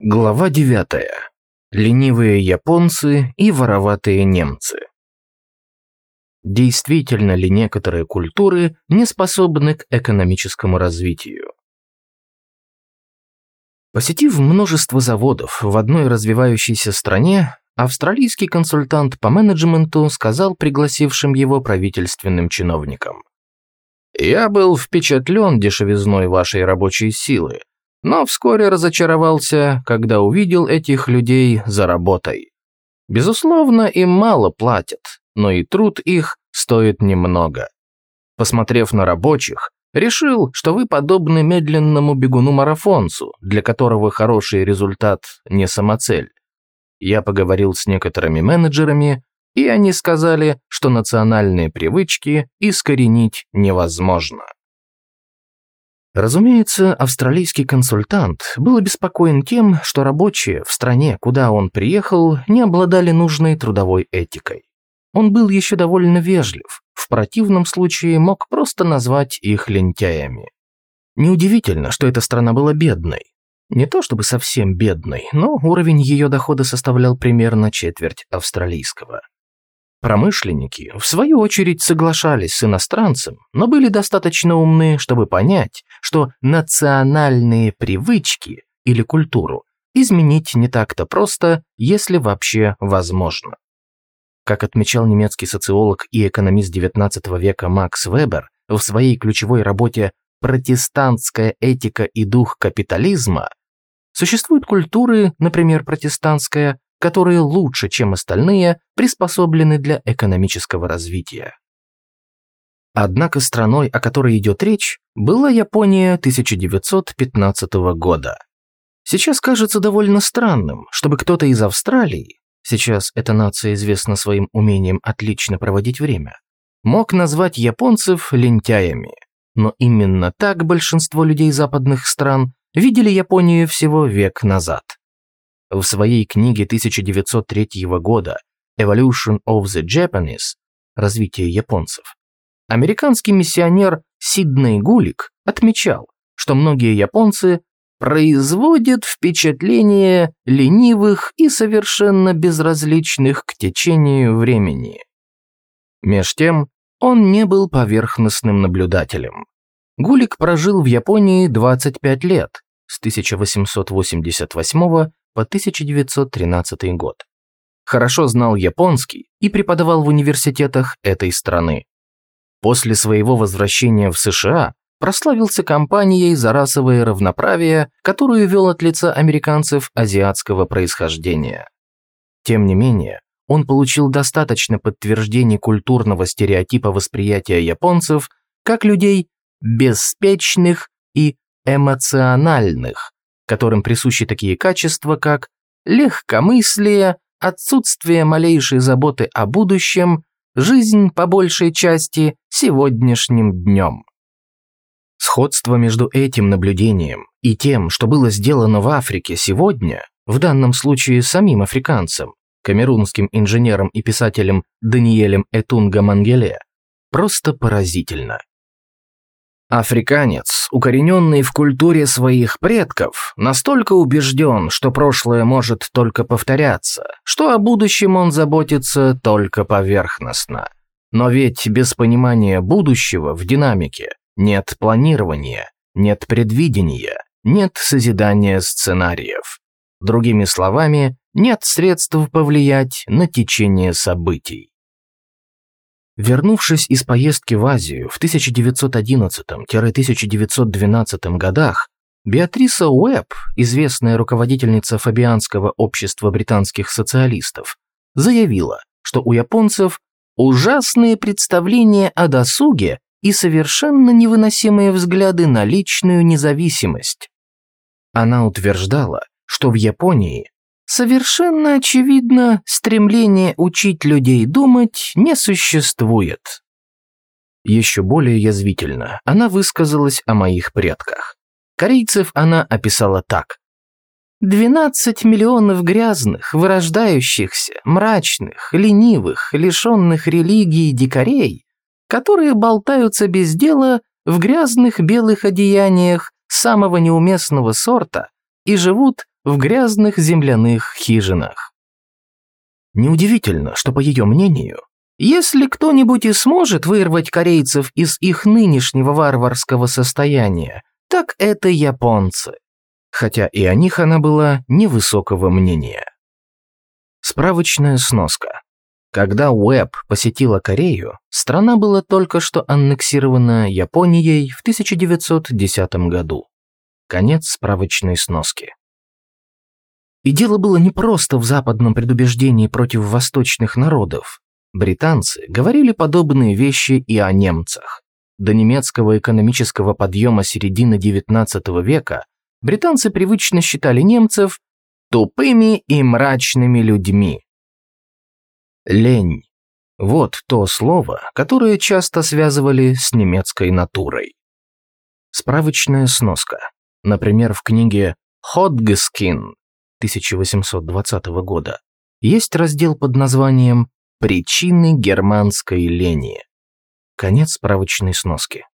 Глава 9. Ленивые японцы и вороватые немцы. Действительно ли некоторые культуры не способны к экономическому развитию? Посетив множество заводов в одной развивающейся стране, австралийский консультант по менеджменту сказал пригласившим его правительственным чиновникам. «Я был впечатлен дешевизной вашей рабочей силы, но вскоре разочаровался, когда увидел этих людей за работой. Безусловно, им мало платят, но и труд их стоит немного. Посмотрев на рабочих, решил, что вы подобны медленному бегуну-марафонцу, для которого хороший результат не самоцель. Я поговорил с некоторыми менеджерами, и они сказали, что национальные привычки искоренить невозможно. Разумеется, австралийский консультант был обеспокоен тем, что рабочие в стране, куда он приехал, не обладали нужной трудовой этикой. Он был еще довольно вежлив, в противном случае мог просто назвать их лентяями. Неудивительно, что эта страна была бедной. Не то чтобы совсем бедной, но уровень ее дохода составлял примерно четверть австралийского. Промышленники, в свою очередь, соглашались с иностранцем, но были достаточно умны, чтобы понять, что национальные привычки или культуру изменить не так-то просто, если вообще возможно. Как отмечал немецкий социолог и экономист XIX века Макс Вебер в своей ключевой работе «Протестантская этика и дух капитализма», существуют культуры, например, протестантская, которые лучше, чем остальные, приспособлены для экономического развития. Однако страной, о которой идет речь, была Япония 1915 года. Сейчас кажется довольно странным, чтобы кто-то из Австралии, сейчас эта нация известна своим умением отлично проводить время, мог назвать японцев лентяями. Но именно так большинство людей западных стран видели Японию всего век назад. В своей книге 1903 года «Evolution of the Japanese» «Развитие японцев» американский миссионер Сидней Гулик отмечал, что многие японцы производят впечатление ленивых и совершенно безразличных к течению времени. Меж тем, он не был поверхностным наблюдателем. Гулик прожил в Японии 25 лет, с 1888 по 1913 год. Хорошо знал японский и преподавал в университетах этой страны. После своего возвращения в США прославился кампанией за расовое равноправие, которую вел от лица американцев азиатского происхождения. Тем не менее, он получил достаточно подтверждений культурного стереотипа восприятия японцев как людей беспечных и эмоциональных, которым присущи такие качества, как легкомыслие, отсутствие малейшей заботы о будущем, жизнь по большей части сегодняшним днем. Сходство между этим наблюдением и тем, что было сделано в Африке сегодня, в данном случае самим африканцем, камерунским инженером и писателем Даниэлем Этунга Мангеле, просто поразительно. Африканец, укорененный в культуре своих предков, настолько убежден, что прошлое может только повторяться, что о будущем он заботится только поверхностно. Но ведь без понимания будущего в динамике нет планирования, нет предвидения, нет созидания сценариев. Другими словами, нет средств повлиять на течение событий. Вернувшись из поездки в Азию в 1911-1912 годах, Беатриса Уэбб, известная руководительница Фабианского общества британских социалистов, заявила, что у японцев ужасные представления о досуге и совершенно невыносимые взгляды на личную независимость. Она утверждала, что в Японии Совершенно очевидно, стремление учить людей думать не существует. Еще более язвительно она высказалась о моих предках. Корейцев она описала так. «12 миллионов грязных, вырождающихся, мрачных, ленивых, лишенных религии дикарей, которые болтаются без дела в грязных белых одеяниях самого неуместного сорта и живут в грязных земляных хижинах. Неудивительно, что, по ее мнению, если кто-нибудь и сможет вырвать корейцев из их нынешнего варварского состояния, так это японцы. Хотя и о них она была невысокого мнения. Справочная сноска. Когда Уэбб посетила Корею, страна была только что аннексирована Японией в 1910 году. Конец справочной сноски. И дело было не просто в западном предубеждении против восточных народов. Британцы говорили подобные вещи и о немцах. До немецкого экономического подъема середины XIX века британцы привычно считали немцев тупыми и мрачными людьми, Лень. Вот то слово, которое часто связывали с немецкой натурой. Справочная сноска. Например, в книге «Ходгескин» 1820 года есть раздел под названием «Причины германской лени». Конец справочной сноски.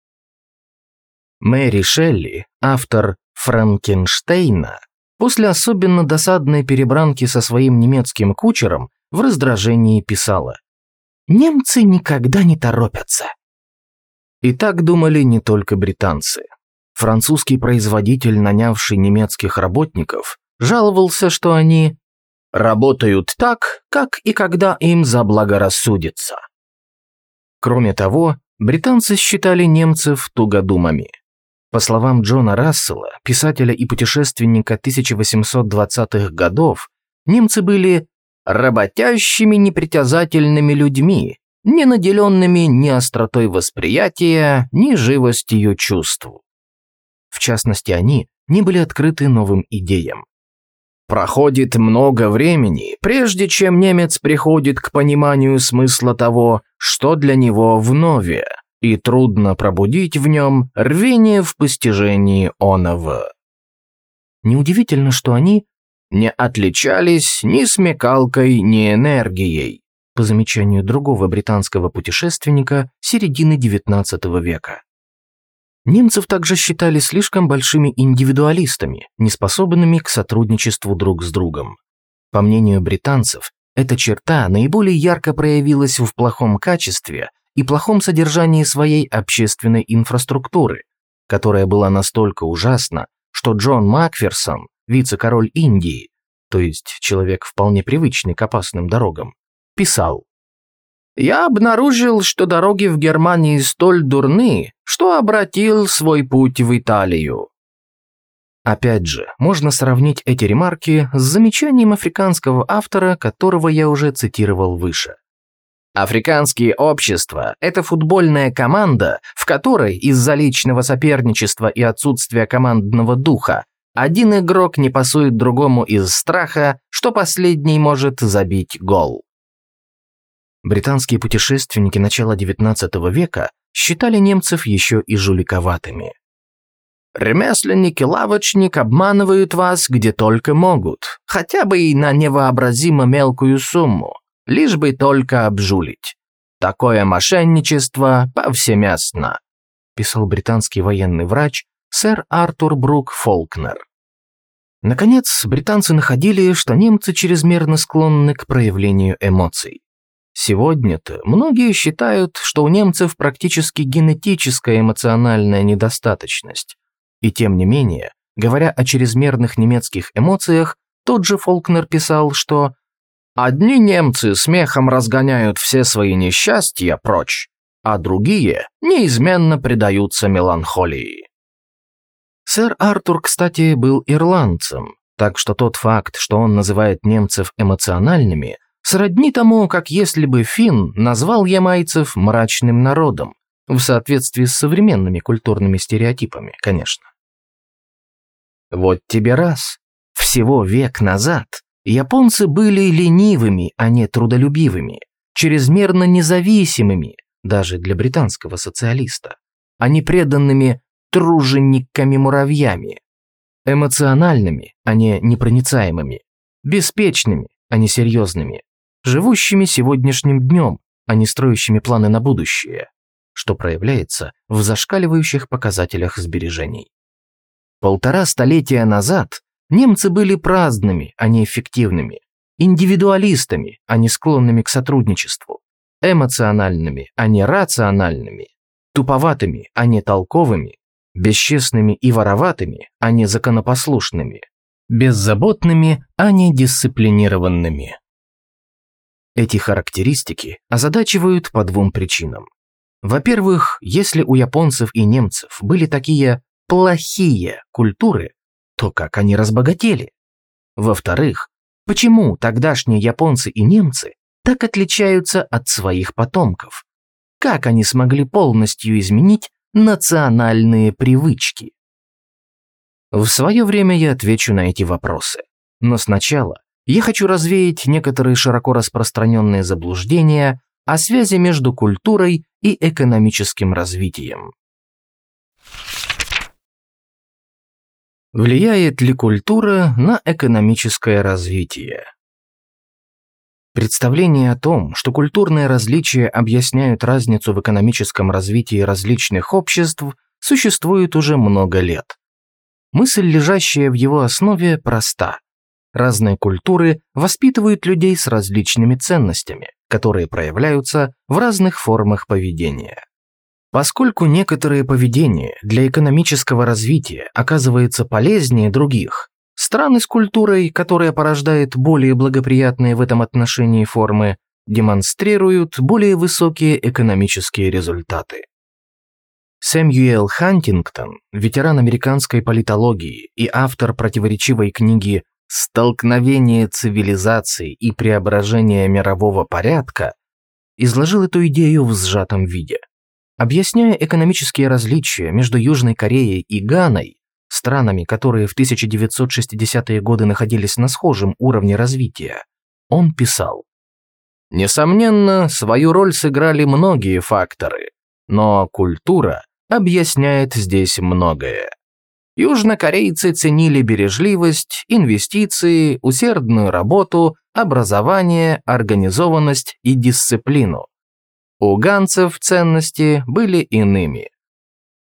Мэри Шелли, автор «Франкенштейна», после особенно досадной перебранки со своим немецким кучером в раздражении писала «Немцы никогда не торопятся». И так думали не только британцы. Французский производитель, нанявший немецких работников, жаловался, что они работают так, как и когда им заблагорассудится. Кроме того, британцы считали немцев тугодумами. По словам Джона Рассела, писателя и путешественника 1820-х годов, немцы были работящими непритязательными людьми, не наделенными ни остротой восприятия, ни живостью чувств. В частности, они не были открыты новым идеям. Проходит много времени, прежде чем немец приходит к пониманию смысла того, что для него вновь, и трудно пробудить в нем рвение в постижении оного. Неудивительно, что они не отличались ни смекалкой, ни энергией, по замечанию другого британского путешественника середины XIX века. Немцев также считали слишком большими индивидуалистами, неспособными к сотрудничеству друг с другом. По мнению британцев, эта черта наиболее ярко проявилась в плохом качестве и плохом содержании своей общественной инфраструктуры, которая была настолько ужасна, что Джон Макферсон вице-король Индии, то есть человек вполне привычный к опасным дорогам, писал «Я обнаружил, что дороги в Германии столь дурны, что обратил свой путь в Италию». Опять же, можно сравнить эти ремарки с замечанием африканского автора, которого я уже цитировал выше. Африканские общества – это футбольная команда, в которой из-за личного соперничества и отсутствия командного духа один игрок не пасует другому из страха, что последний может забить гол. Британские путешественники начала XIX века считали немцев еще и жуликоватыми. Ремесленники-лавочник обманывают вас где только могут, хотя бы и на невообразимо мелкую сумму, лишь бы только обжулить. Такое мошенничество повсеместно, писал британский военный врач сэр Артур Брук Фолкнер. Наконец, британцы находили, что немцы чрезмерно склонны к проявлению эмоций. Сегодня-то многие считают, что у немцев практически генетическая эмоциональная недостаточность. И тем не менее, говоря о чрезмерных немецких эмоциях, тот же Фолкнер писал, что «одни немцы смехом разгоняют все свои несчастья прочь, а другие неизменно предаются меланхолии». Сэр Артур, кстати, был ирландцем, так что тот факт, что он называет немцев эмоциональными, сродни тому, как если бы Финн назвал ямайцев мрачным народом, в соответствии с современными культурными стереотипами, конечно. Вот тебе раз. Всего век назад японцы были ленивыми, а не трудолюбивыми, чрезмерно независимыми, даже для британского социалиста, а не преданными тружениками-муравьями. Эмоциональными, а не непроницаемыми. Беспечными, а не серьезными. Живущими сегодняшним днем, а не строящими планы на будущее, что проявляется в зашкаливающих показателях сбережений. Полтора столетия назад Немцы были праздными, а не эффективными, индивидуалистами, а не склонными к сотрудничеству, эмоциональными, а не рациональными, туповатыми, а не толковыми, бесчестными и вороватыми, а не законопослушными, беззаботными, а не дисциплинированными. Эти характеристики озадачивают по двум причинам. Во-первых, если у японцев и немцев были такие плохие культуры, то как они разбогатели? Во-вторых, почему тогдашние японцы и немцы так отличаются от своих потомков? Как они смогли полностью изменить национальные привычки? В свое время я отвечу на эти вопросы. Но сначала я хочу развеять некоторые широко распространенные заблуждения о связи между культурой и экономическим развитием. Влияет ли культура на экономическое развитие? Представление о том, что культурные различия объясняют разницу в экономическом развитии различных обществ, существует уже много лет. Мысль, лежащая в его основе, проста. Разные культуры воспитывают людей с различными ценностями, которые проявляются в разных формах поведения. Поскольку некоторые поведения для экономического развития оказывается полезнее других, страны с культурой, которая порождает более благоприятные в этом отношении формы, демонстрируют более высокие экономические результаты. Сэмюэл Хантингтон, ветеран американской политологии и автор противоречивой книги «Столкновение цивилизаций и преображение мирового порядка», изложил эту идею в сжатом виде. Объясняя экономические различия между Южной Кореей и Ганой, странами, которые в 1960-е годы находились на схожем уровне развития, он писал «Несомненно, свою роль сыграли многие факторы, но культура объясняет здесь многое. Южнокорейцы ценили бережливость, инвестиции, усердную работу, образование, организованность и дисциплину. У ганцев ценности были иными.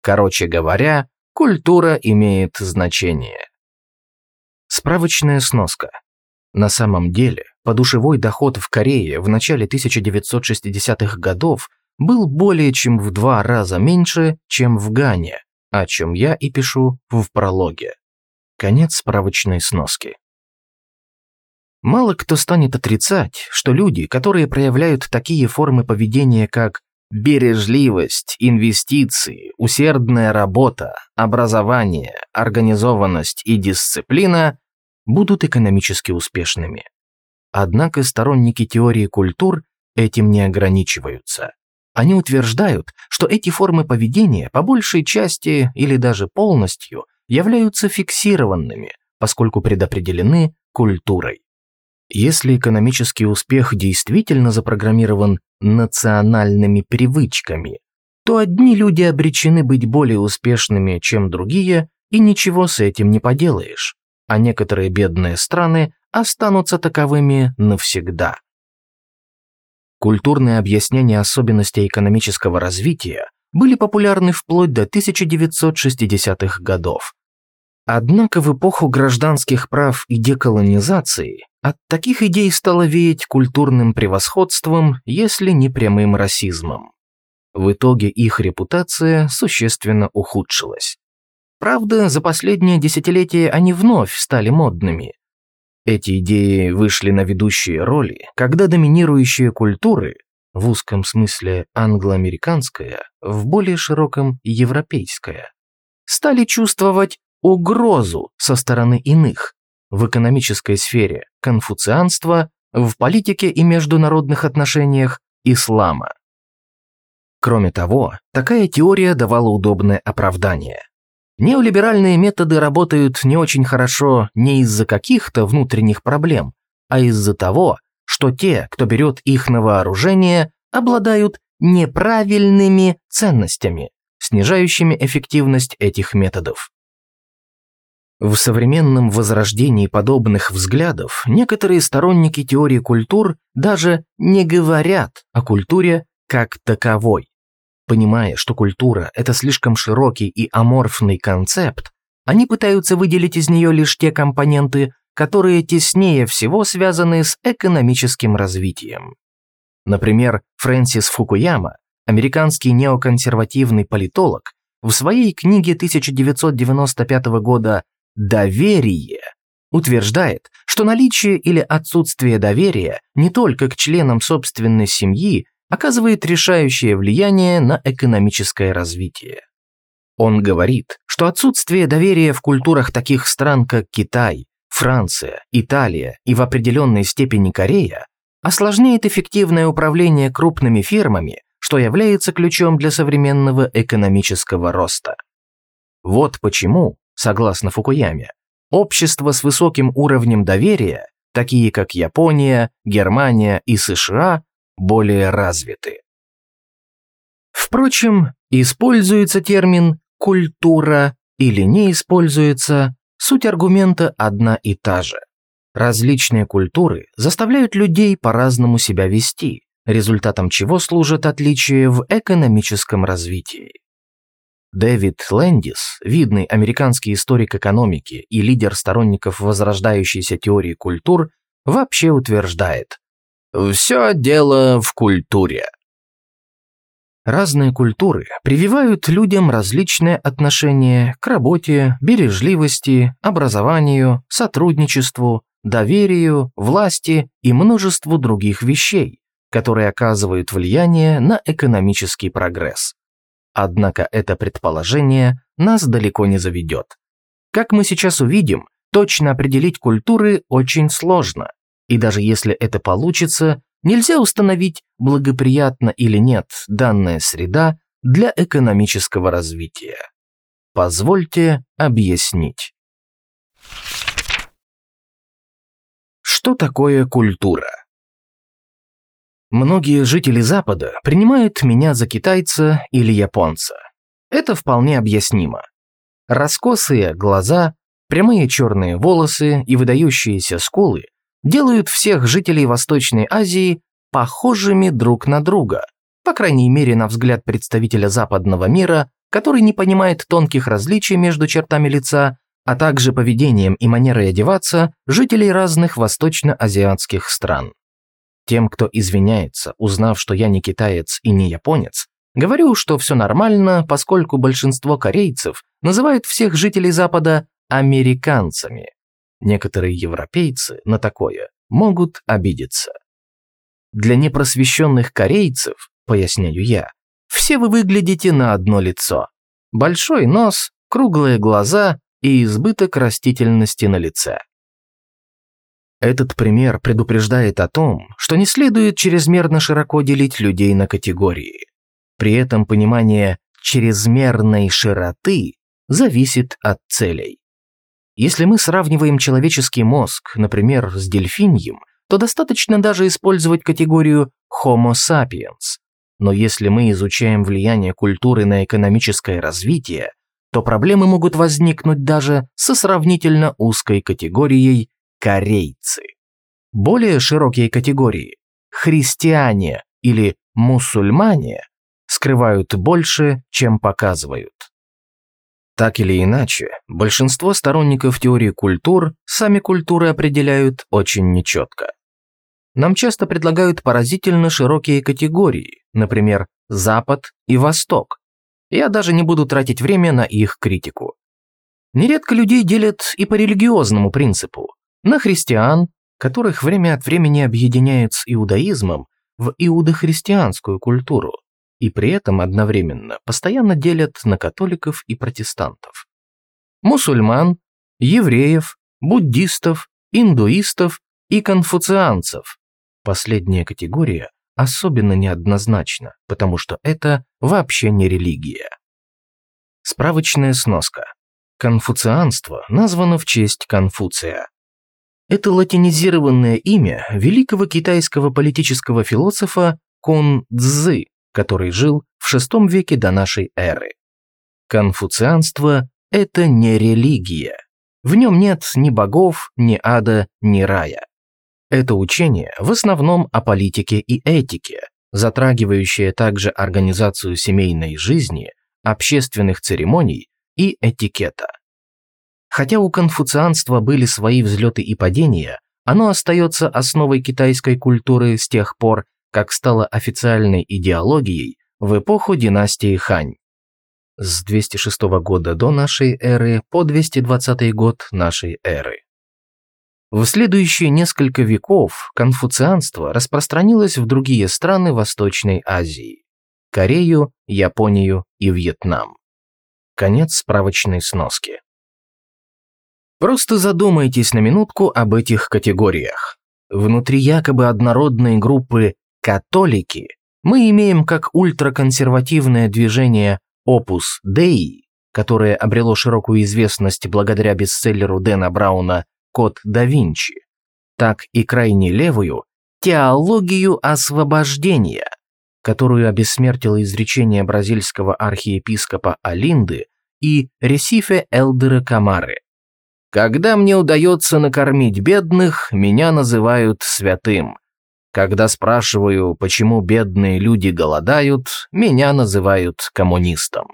Короче говоря, культура имеет значение. Справочная сноска. На самом деле, подушевой доход в Корее в начале 1960-х годов был более чем в два раза меньше, чем в Гане, о чем я и пишу в прологе. Конец справочной сноски. Мало кто станет отрицать, что люди, которые проявляют такие формы поведения, как бережливость, инвестиции, усердная работа, образование, организованность и дисциплина, будут экономически успешными. Однако сторонники теории культур этим не ограничиваются. Они утверждают, что эти формы поведения по большей части или даже полностью являются фиксированными, поскольку предопределены культурой. Если экономический успех действительно запрограммирован национальными привычками, то одни люди обречены быть более успешными, чем другие, и ничего с этим не поделаешь, а некоторые бедные страны останутся таковыми навсегда. Культурные объяснения особенностей экономического развития были популярны вплоть до 1960-х годов. Однако в эпоху гражданских прав и деколонизации от таких идей стало веять культурным превосходством, если не прямым расизмом. В итоге их репутация существенно ухудшилась. Правда, за последнее десятилетие они вновь стали модными, эти идеи вышли на ведущие роли, когда доминирующие культуры, в узком смысле англоамериканская, в более широком европейская, стали чувствовать угрозу со стороны иных в экономической сфере конфуцианства, в политике и международных отношениях ислама. Кроме того, такая теория давала удобное оправдание. Неолиберальные методы работают не очень хорошо не из-за каких-то внутренних проблем, а из-за того, что те, кто берет их на вооружение, обладают неправильными ценностями, снижающими эффективность этих методов. В современном возрождении подобных взглядов некоторые сторонники теории культур даже не говорят о культуре как таковой. Понимая, что культура – это слишком широкий и аморфный концепт, они пытаются выделить из нее лишь те компоненты, которые теснее всего связаны с экономическим развитием. Например, Фрэнсис Фукуяма, американский неоконсервативный политолог, в своей книге 1995 года «Доверие» утверждает, что наличие или отсутствие доверия не только к членам собственной семьи оказывает решающее влияние на экономическое развитие. Он говорит, что отсутствие доверия в культурах таких стран, как Китай, Франция, Италия и в определенной степени Корея осложняет эффективное управление крупными фирмами, что является ключом для современного экономического роста. Вот почему, согласно Фукуяме, общества с высоким уровнем доверия, такие как Япония, Германия и США, более развиты. Впрочем, используется термин «культура» или не используется, суть аргумента одна и та же. Различные культуры заставляют людей по-разному себя вести, результатом чего служат отличия в экономическом развитии. Дэвид Лэндис, видный американский историк экономики и лидер сторонников возрождающейся теории культур, вообще утверждает «Все дело в культуре». Разные культуры прививают людям различные отношения к работе, бережливости, образованию, сотрудничеству, доверию, власти и множеству других вещей, которые оказывают влияние на экономический прогресс. Однако это предположение нас далеко не заведет. Как мы сейчас увидим, точно определить культуры очень сложно, и даже если это получится, нельзя установить, благоприятна или нет данная среда для экономического развития. Позвольте объяснить. Что такое культура? Многие жители Запада принимают меня за китайца или японца. Это вполне объяснимо. Раскосые глаза, прямые черные волосы и выдающиеся скулы делают всех жителей Восточной Азии похожими друг на друга, по крайней мере на взгляд представителя западного мира, который не понимает тонких различий между чертами лица, а также поведением и манерой одеваться жителей разных восточно-азиатских стран. Тем, кто извиняется, узнав, что я не китаец и не японец, говорю, что все нормально, поскольку большинство корейцев называют всех жителей Запада американцами. Некоторые европейцы на такое могут обидеться. Для непросвещенных корейцев, поясняю я, все вы выглядите на одно лицо. Большой нос, круглые глаза и избыток растительности на лице. Этот пример предупреждает о том, что не следует чрезмерно широко делить людей на категории. При этом понимание чрезмерной широты зависит от целей. Если мы сравниваем человеческий мозг, например, с дельфиньем, то достаточно даже использовать категорию Homo sapiens. Но если мы изучаем влияние культуры на экономическое развитие, то проблемы могут возникнуть даже со сравнительно узкой категорией корейцы. Более широкие категории – христиане или мусульмане – скрывают больше, чем показывают. Так или иначе, большинство сторонников теории культур сами культуры определяют очень нечетко. Нам часто предлагают поразительно широкие категории, например, Запад и Восток. Я даже не буду тратить время на их критику. Нередко людей делят и по религиозному принципу на христиан, которых время от времени объединяют с иудаизмом в иудохристианскую культуру, и при этом одновременно постоянно делят на католиков и протестантов. Мусульман, евреев, буддистов, индуистов и конфуцианцев. Последняя категория особенно неоднозначна, потому что это вообще не религия. Справочная сноска. Конфуцианство названо в честь Конфуция, это латинизированное имя великого китайского политического философа Кун Цзы, который жил в VI веке до нашей эры. Конфуцианство – это не религия. В нем нет ни богов, ни ада, ни рая. Это учение в основном о политике и этике, затрагивающее также организацию семейной жизни, общественных церемоний и этикета. Хотя у конфуцианства были свои взлеты и падения, оно остается основой китайской культуры с тех пор, как стало официальной идеологией в эпоху династии Хань. С 206 года до нашей эры по 220 год нашей эры. В следующие несколько веков конфуцианство распространилось в другие страны Восточной Азии – Корею, Японию и Вьетнам. Конец справочной сноски. Просто задумайтесь на минутку об этих категориях. Внутри якобы однородной группы «католики» мы имеем как ультраконсервативное движение Opus Dei, которое обрело широкую известность благодаря бестселлеру Дэна Брауна Код да Винчи, так и крайне левую теологию освобождения, которую обессмертило изречение бразильского архиепископа Алинды и Ресифе Элдера Камары. «Когда мне удается накормить бедных, меня называют святым. Когда спрашиваю, почему бедные люди голодают, меня называют коммунистом».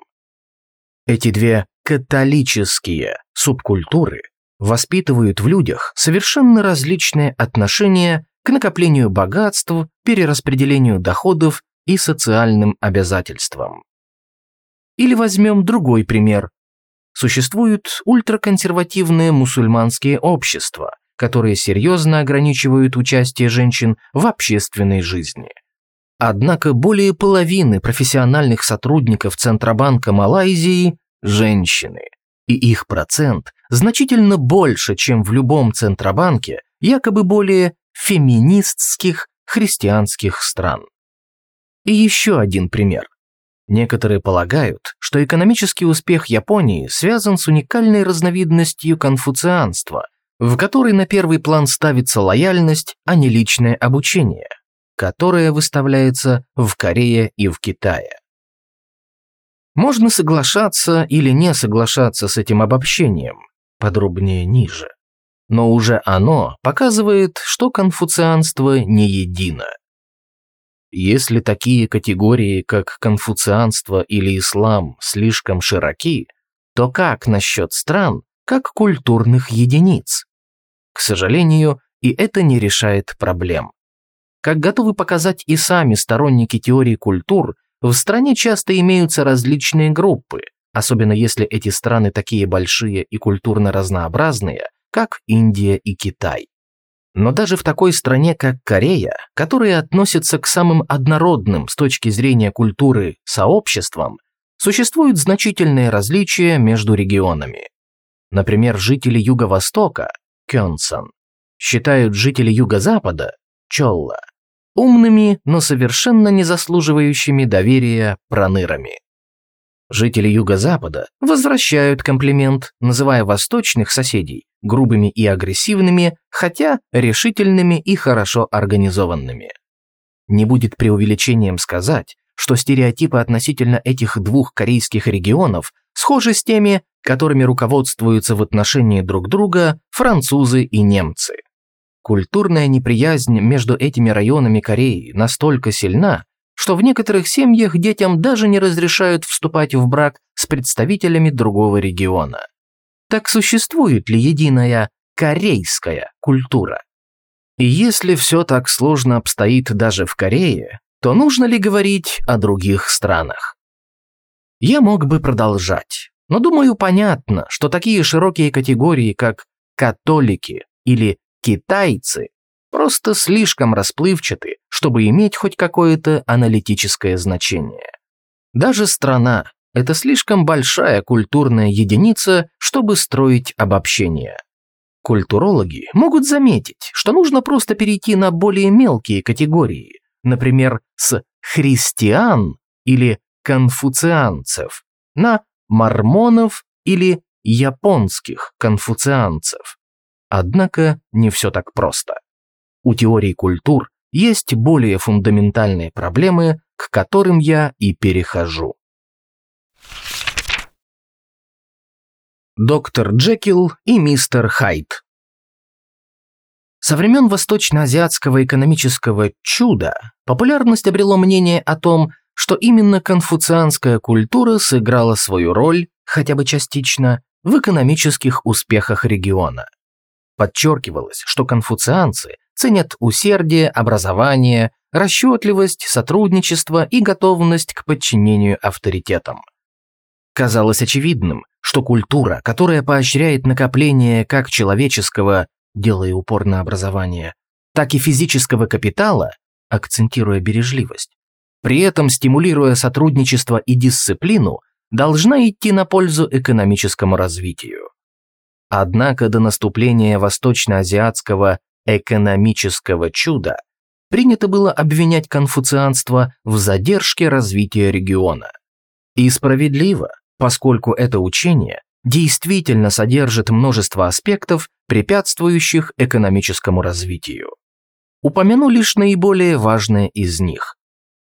Эти две католические субкультуры воспитывают в людях совершенно различные отношения к накоплению богатств, перераспределению доходов и социальным обязательствам. Или возьмем другой пример. Существуют ультраконсервативные мусульманские общества, которые серьезно ограничивают участие женщин в общественной жизни. Однако более половины профессиональных сотрудников Центробанка Малайзии – женщины – и их процент значительно больше, чем в любом Центробанке якобы более феминистских христианских стран. И еще один пример. Некоторые полагают, что экономический успех Японии связан с уникальной разновидностью конфуцианства, в которой на первый план ставится лояльность, а не личное обучение, которое выставляется в Корее и в Китае. Можно соглашаться или не соглашаться с этим обобщением, подробнее ниже. Но уже оно показывает, что конфуцианство не едино. Если такие категории, как конфуцианство или ислам, слишком широки, то как насчет стран, как культурных единиц? К сожалению, и это не решает проблем. Как готовы показать и сами сторонники теории культур, в стране часто имеются различные группы, особенно если эти страны такие большие и культурно разнообразные, как Индия и Китай. Но даже в такой стране, как Корея, которая относится к самым однородным с точки зрения культуры сообществам, существуют значительные различия между регионами. Например, жители Юго-Востока – Кёнсан, считают жители Юго-Запада – Чолла, умными, но совершенно не заслуживающими доверия пронырами. Жители Юго-Запада возвращают комплимент, называя восточных соседей грубыми и агрессивными, хотя решительными и хорошо организованными. Не будет преувеличением сказать, что стереотипы относительно этих двух корейских регионов схожи с теми, которыми руководствуются в отношении друг друга французы и немцы. Культурная неприязнь между этими районами Кореи настолько сильна, что в некоторых семьях детям даже не разрешают вступать в брак с представителями другого региона. Так существует ли единая корейская культура? И если все так сложно обстоит даже в Корее, то нужно ли говорить о других странах? Я мог бы продолжать, но думаю понятно, что такие широкие категории, как католики или китайцы просто слишком расплывчаты, чтобы иметь хоть какое-то аналитическое значение. Даже страна – это слишком большая культурная единица, чтобы строить обобщение. Культурологи могут заметить, что нужно просто перейти на более мелкие категории, например, с христиан или конфуцианцев на мормонов или японских конфуцианцев. Однако не все так просто. У теории культур есть более фундаментальные проблемы, к которым я и перехожу. Доктор Джекил и мистер Хайд Со времен восточно-азиатского экономического чуда популярность обрело мнение о том, что именно конфуцианская культура сыграла свою роль, хотя бы частично, в экономических успехах региона. Подчеркивалось, что конфуцианцы ценят усердие, образование, расчетливость, сотрудничество и готовность к подчинению авторитетам. Казалось очевидным, что культура, которая поощряет накопление как человеческого, делая упор на образование, так и физического капитала, акцентируя бережливость, при этом стимулируя сотрудничество и дисциплину, должна идти на пользу экономическому развитию. Однако до наступления восточноазиатского экономического чуда принято было обвинять конфуцианство в задержке развития региона. И справедливо, поскольку это учение действительно содержит множество аспектов, препятствующих экономическому развитию. Упомяну лишь наиболее важные из них.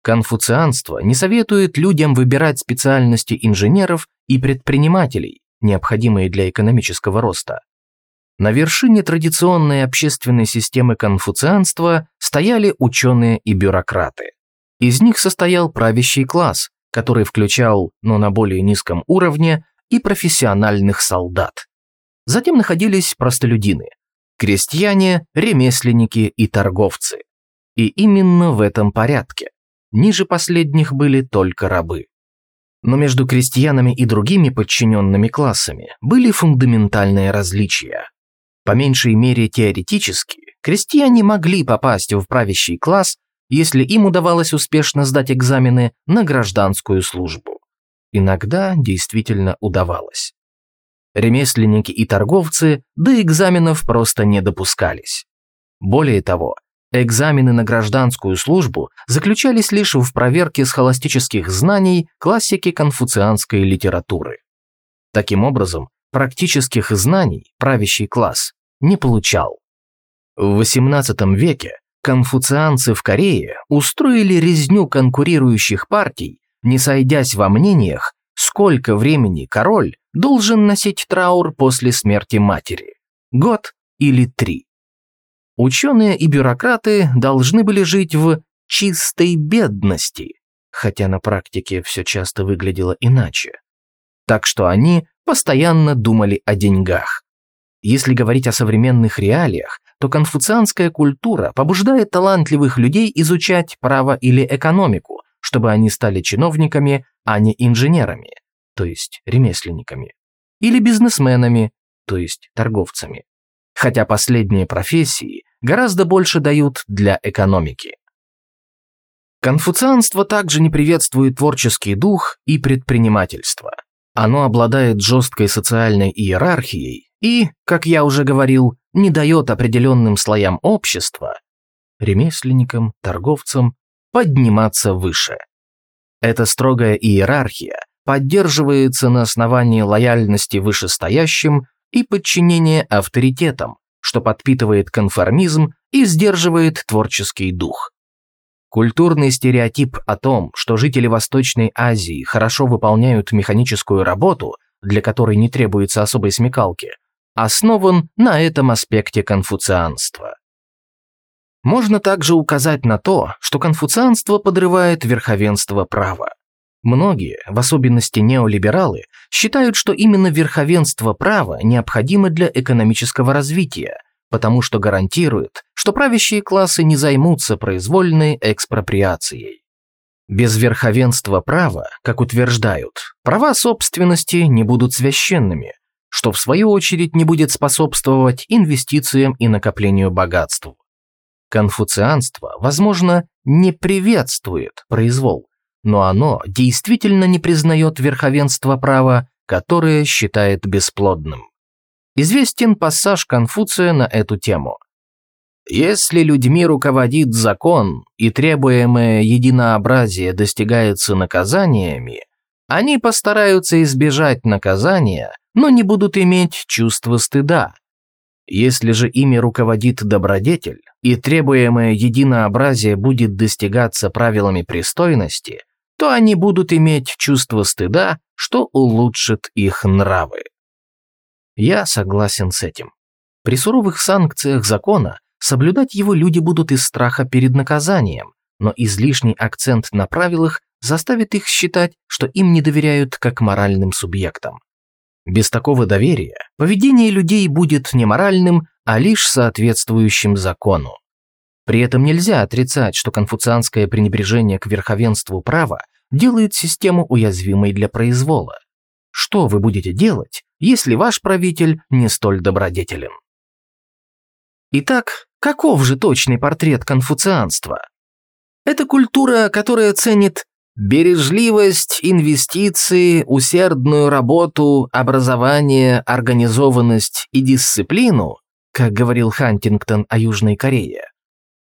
Конфуцианство не советует людям выбирать специальности инженеров и предпринимателей, необходимые для экономического роста. На вершине традиционной общественной системы конфуцианства стояли ученые и бюрократы. Из них состоял правящий класс, который включал, но на более низком уровне, и профессиональных солдат. Затем находились простолюдины – крестьяне, ремесленники и торговцы. И именно в этом порядке. Ниже последних были только рабы. Но между крестьянами и другими подчиненными классами были фундаментальные различия. По меньшей мере теоретически, крестьяне могли попасть в правящий класс, если им удавалось успешно сдать экзамены на гражданскую службу. Иногда действительно удавалось. Ремесленники и торговцы до экзаменов просто не допускались. Более того, Экзамены на гражданскую службу заключались лишь в проверке схоластических знаний классики конфуцианской литературы. Таким образом, практических знаний правящий класс не получал. В XVIII веке конфуцианцы в Корее устроили резню конкурирующих партий, не сойдясь во мнениях, сколько времени король должен носить траур после смерти матери – год или три. Ученые и бюрократы должны были жить в чистой бедности, хотя на практике все часто выглядело иначе. Так что они постоянно думали о деньгах. Если говорить о современных реалиях, то конфуцианская культура побуждает талантливых людей изучать право или экономику, чтобы они стали чиновниками, а не инженерами, то есть ремесленниками, или бизнесменами, то есть торговцами хотя последние профессии гораздо больше дают для экономики. Конфуцианство также не приветствует творческий дух и предпринимательство. Оно обладает жесткой социальной иерархией и, как я уже говорил, не дает определенным слоям общества, ремесленникам, торговцам, подниматься выше. Эта строгая иерархия поддерживается на основании лояльности вышестоящим и подчинение авторитетам, что подпитывает конформизм и сдерживает творческий дух. Культурный стереотип о том, что жители Восточной Азии хорошо выполняют механическую работу, для которой не требуется особой смекалки, основан на этом аспекте конфуцианства. Можно также указать на то, что конфуцианство подрывает верховенство права. Многие, в особенности неолибералы, считают, что именно верховенство права необходимо для экономического развития, потому что гарантирует, что правящие классы не займутся произвольной экспроприацией. Без верховенства права, как утверждают, права собственности не будут священными, что в свою очередь не будет способствовать инвестициям и накоплению богатству. Конфуцианство, возможно, не приветствует произвол, но оно действительно не признает верховенство права, которое считает бесплодным. Известен пассаж Конфуция на эту тему. Если людьми руководит закон и требуемое единообразие достигается наказаниями, они постараются избежать наказания, но не будут иметь чувства стыда. Если же ими руководит добродетель, и требуемое единообразие будет достигаться правилами пристойности – то они будут иметь чувство стыда, что улучшит их нравы. Я согласен с этим. При суровых санкциях закона соблюдать его люди будут из страха перед наказанием, но излишний акцент на правилах заставит их считать, что им не доверяют как моральным субъектам. Без такого доверия поведение людей будет не моральным, а лишь соответствующим закону. При этом нельзя отрицать, что конфуцианское пренебрежение к верховенству права делает систему уязвимой для произвола. Что вы будете делать, если ваш правитель не столь добродетелен? Итак, каков же точный портрет конфуцианства? Это культура, которая ценит Бережливость, инвестиции, усердную работу, образование, организованность и дисциплину, как говорил Хантингтон о Южной Корее.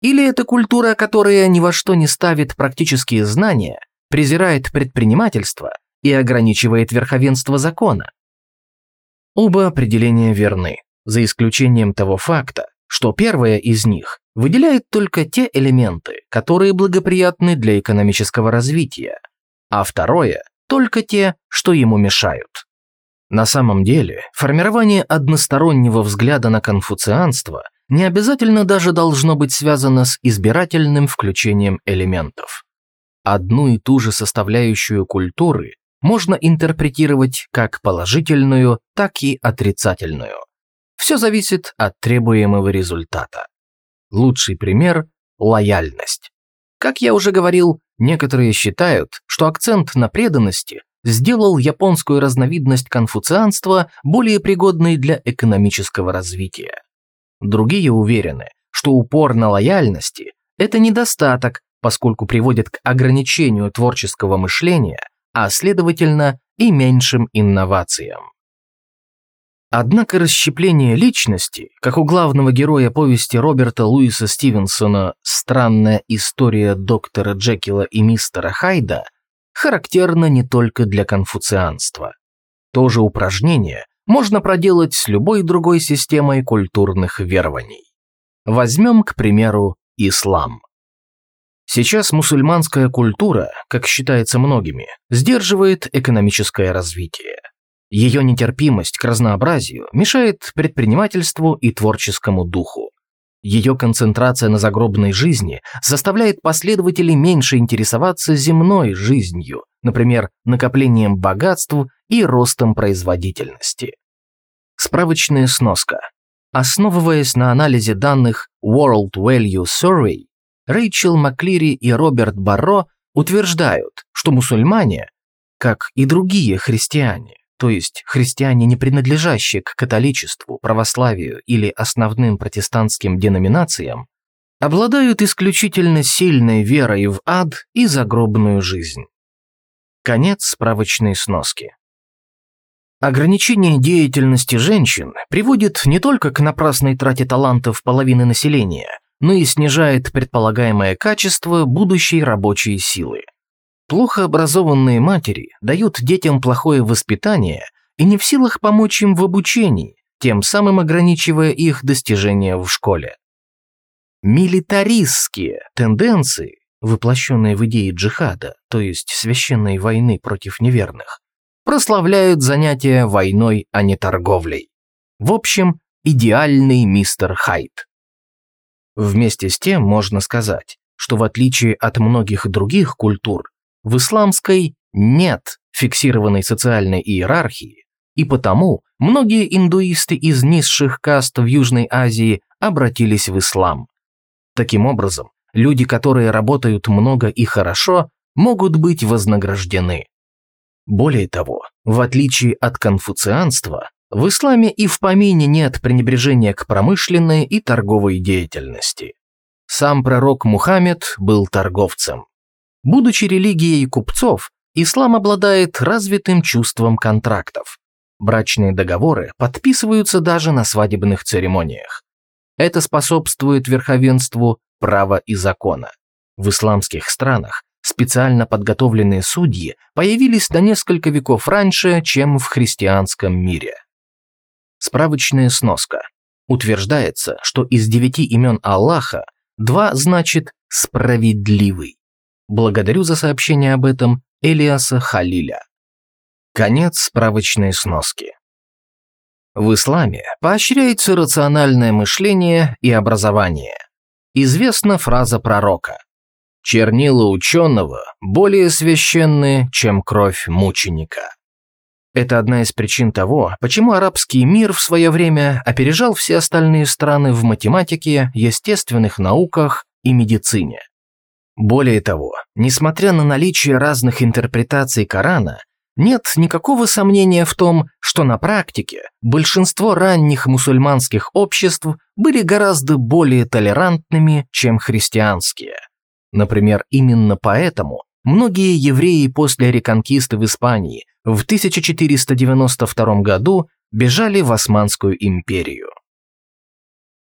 Или это культура, которая ни во что не ставит практические знания, презирает предпринимательство и ограничивает верховенство закона? Оба определения верны, за исключением того факта, что первое из них выделяет только те элементы, которые благоприятны для экономического развития, а второе – только те, что ему мешают. На самом деле, формирование одностороннего взгляда на конфуцианство не обязательно даже должно быть связано с избирательным включением элементов. Одну и ту же составляющую культуры можно интерпретировать как положительную, так и отрицательную – все зависит от требуемого результата. Лучший пример – лояльность. Как я уже говорил, некоторые считают, что акцент на преданности сделал японскую разновидность конфуцианства более пригодной для экономического развития. Другие уверены, что упор на лояльности – это недостаток, поскольку приводит к ограничению творческого мышления, а следовательно и меньшим инновациям. Однако расщепление личности, как у главного героя повести Роберта Луиса Стивенсона «Странная история доктора Джекила и мистера Хайда», характерно не только для конфуцианства. То же упражнение можно проделать с любой другой системой культурных верований. Возьмем, к примеру, ислам. Сейчас мусульманская культура, как считается многими, сдерживает экономическое развитие. Ее нетерпимость к разнообразию мешает предпринимательству и творческому духу. Ее концентрация на загробной жизни заставляет последователей меньше интересоваться земной жизнью, например, накоплением богатств и ростом производительности. Справочная сноска. Основываясь на анализе данных World Value Survey, Рэйчел Маклири и Роберт Барро утверждают, что мусульмане, как и другие христиане, то есть христиане, не принадлежащие к католичеству, православию или основным протестантским деноминациям, обладают исключительно сильной верой в ад и загробную жизнь. Конец справочной сноски. Ограничение деятельности женщин приводит не только к напрасной трате талантов половины населения, но и снижает предполагаемое качество будущей рабочей силы. Плохо образованные матери дают детям плохое воспитание и не в силах помочь им в обучении, тем самым ограничивая их достижения в школе. Милитаристские тенденции, воплощенные в идее джихада, то есть священной войны против неверных, прославляют занятия войной, а не торговлей. В общем, идеальный мистер Хайд. Вместе с тем можно сказать, что в отличие от многих других культур, в исламской нет фиксированной социальной иерархии, и потому многие индуисты из низших каст в Южной Азии обратились в ислам. Таким образом, люди, которые работают много и хорошо, могут быть вознаграждены. Более того, в отличие от конфуцианства, в исламе и в помине нет пренебрежения к промышленной и торговой деятельности. Сам пророк Мухаммед был торговцем. Будучи религией купцов, ислам обладает развитым чувством контрактов. Брачные договоры подписываются даже на свадебных церемониях. Это способствует верховенству права и закона. В исламских странах специально подготовленные судьи появились на несколько веков раньше, чем в христианском мире. Справочная сноска. Утверждается, что из девяти имен Аллаха два значит «справедливый». Благодарю за сообщение об этом Элиаса Халиля. Конец справочной сноски. В исламе поощряется рациональное мышление и образование. Известна фраза пророка «Чернила ученого более священные, чем кровь мученика». Это одна из причин того, почему арабский мир в свое время опережал все остальные страны в математике, естественных науках и медицине. Более того, несмотря на наличие разных интерпретаций Корана, нет никакого сомнения в том, что на практике большинство ранних мусульманских обществ были гораздо более толерантными, чем христианские. Например, именно поэтому многие евреи после реконкисты в Испании в 1492 году бежали в Османскую империю.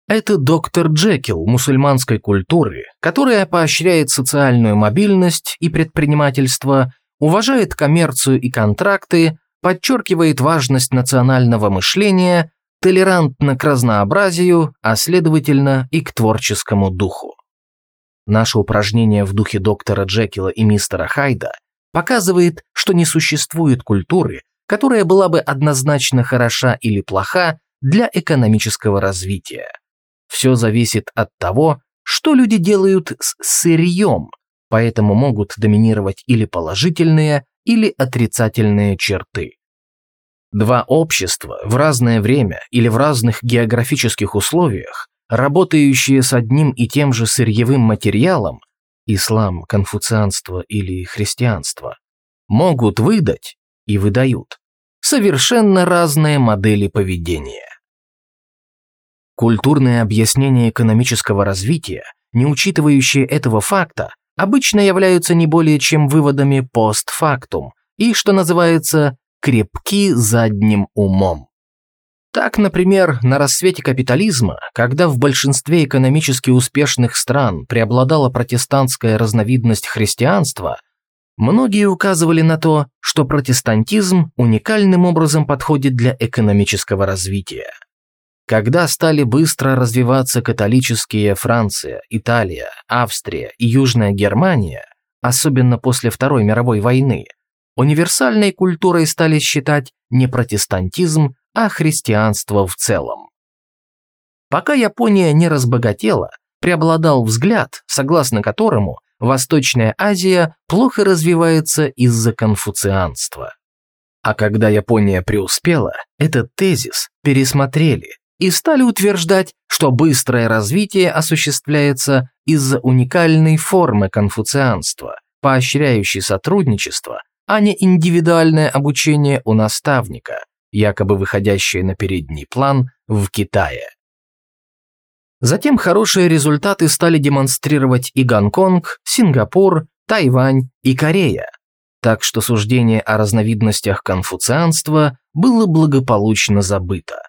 Это доктор Джекил мусульманской культуры, которая поощряет социальную мобильность и предпринимательство, уважает коммерцию и контракты, подчеркивает важность национального мышления, толерантна к разнообразию, а следовательно и к творческому духу. Наше упражнение в духе доктора Джекила и мистера Хайда показывает, что не существует культуры, которая была бы однозначно хороша или плоха для экономического развития. Все зависит от того, что люди делают с сырьем, поэтому могут доминировать или положительные, или отрицательные черты. Два общества в разное время или в разных географических условиях, работающие с одним и тем же сырьевым материалом, ислам, конфуцианство или христианство, могут выдать и выдают совершенно разные модели поведения. Культурное объяснение экономического развития, не учитывающие этого факта, обычно являются не более чем выводами постфактум и, что называется, крепки задним умом. Так, например, на рассвете капитализма, когда в большинстве экономически успешных стран преобладала протестантская разновидность христианства, многие указывали на то, что протестантизм уникальным образом подходит для экономического развития. Когда стали быстро развиваться католические Франция, Италия, Австрия и Южная Германия, особенно после Второй мировой войны, универсальной культурой стали считать не протестантизм, а христианство в целом. Пока Япония не разбогатела, преобладал взгляд, согласно которому Восточная Азия плохо развивается из-за конфуцианства. А когда Япония преуспела, этот тезис пересмотрели и стали утверждать, что быстрое развитие осуществляется из-за уникальной формы конфуцианства, поощряющей сотрудничество, а не индивидуальное обучение у наставника, якобы выходящие на передний план в Китае. Затем хорошие результаты стали демонстрировать и Гонконг, Сингапур, Тайвань и Корея, так что суждение о разновидностях конфуцианства было благополучно забыто.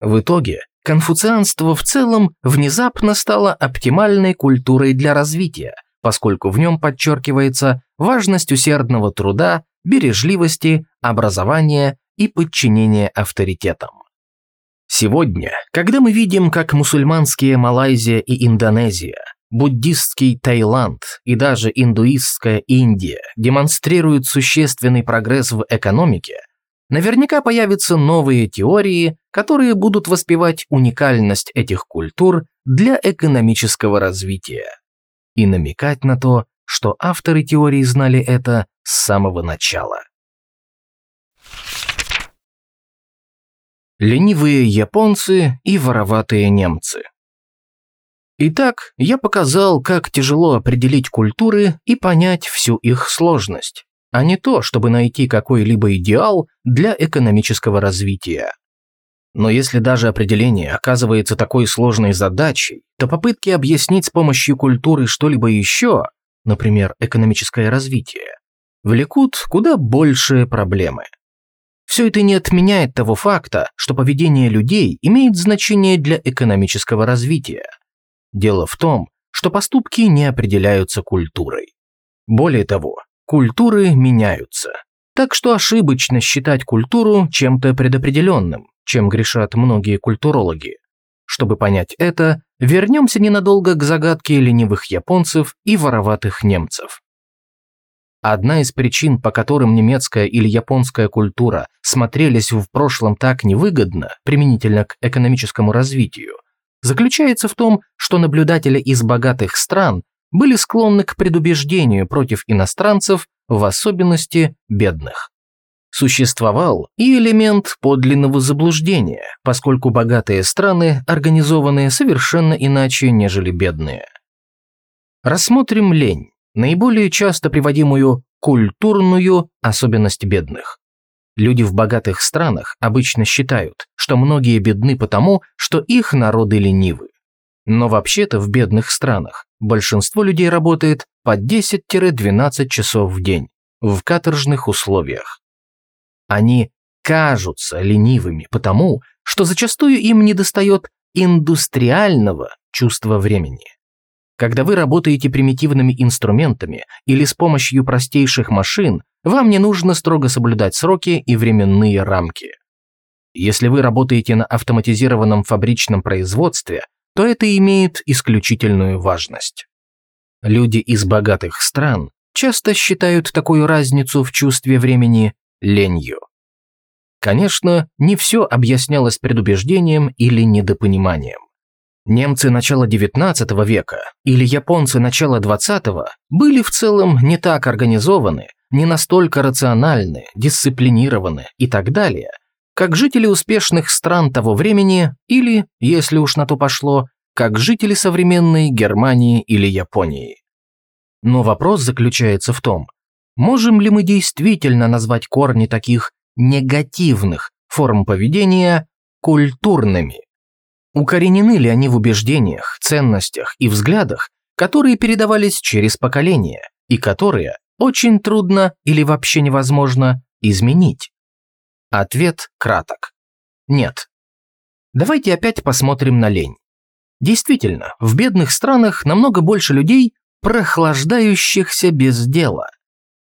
В итоге конфуцианство в целом внезапно стало оптимальной культурой для развития, поскольку в нем подчеркивается важность усердного труда, бережливости, образования и подчинение авторитетам. Сегодня, когда мы видим, как мусульманские Малайзия и Индонезия, буддистский Таиланд и даже индуистская Индия демонстрируют существенный прогресс в экономике, наверняка появятся новые теории, которые будут воспевать уникальность этих культур для экономического развития и намекать на то, что авторы теории знали это с самого начала. ленивые японцы и вороватые немцы. Итак, я показал, как тяжело определить культуры и понять всю их сложность, а не то, чтобы найти какой-либо идеал для экономического развития. Но если даже определение оказывается такой сложной задачей, то попытки объяснить с помощью культуры что-либо еще, например, экономическое развитие, влекут куда большие проблемы. Все это не отменяет того факта, что поведение людей имеет значение для экономического развития. Дело в том, что поступки не определяются культурой. Более того, культуры меняются. Так что ошибочно считать культуру чем-то предопределенным, чем грешат многие культурологи. Чтобы понять это, вернемся ненадолго к загадке ленивых японцев и вороватых немцев. Одна из причин, по которым немецкая или японская культура смотрелись в прошлом так невыгодно, применительно к экономическому развитию, заключается в том, что наблюдатели из богатых стран были склонны к предубеждению против иностранцев, в особенности бедных. существовал и элемент подлинного заблуждения, поскольку богатые страны организованы совершенно иначе, нежели бедные. Рассмотрим лень, наиболее часто приводимую культурную особенность бедных. Люди в богатых странах обычно считают, что многие бедны потому, что их народы ленивы. Но вообще-то в бедных странах большинство людей работает по 10-12 часов в день в каторжных условиях. Они кажутся ленивыми потому, что зачастую им недостает индустриального чувства времени. Когда вы работаете примитивными инструментами или с помощью простейших машин, вам не нужно строго соблюдать сроки и временные рамки. Если вы работаете на автоматизированном фабричном производстве, то это имеет исключительную важность. Люди из богатых стран часто считают такую разницу в чувстве времени ленью. Конечно, не все объяснялось предубеждением или недопониманием. Немцы начала XIX века или японцы начала XX были в целом не так организованы, не настолько рациональны, дисциплинированы и так далее, как жители успешных стран того времени или, если уж на то пошло, как жители современной Германии или Японии. Но вопрос заключается в том, можем ли мы действительно назвать корни таких негативных форм поведения культурными? Укоренены ли они в убеждениях, ценностях и взглядах, которые передавались через поколения и которые очень трудно или вообще невозможно изменить? Ответ краток. Нет. Давайте опять посмотрим на лень. Действительно, в бедных странах намного больше людей, прохлаждающихся без дела.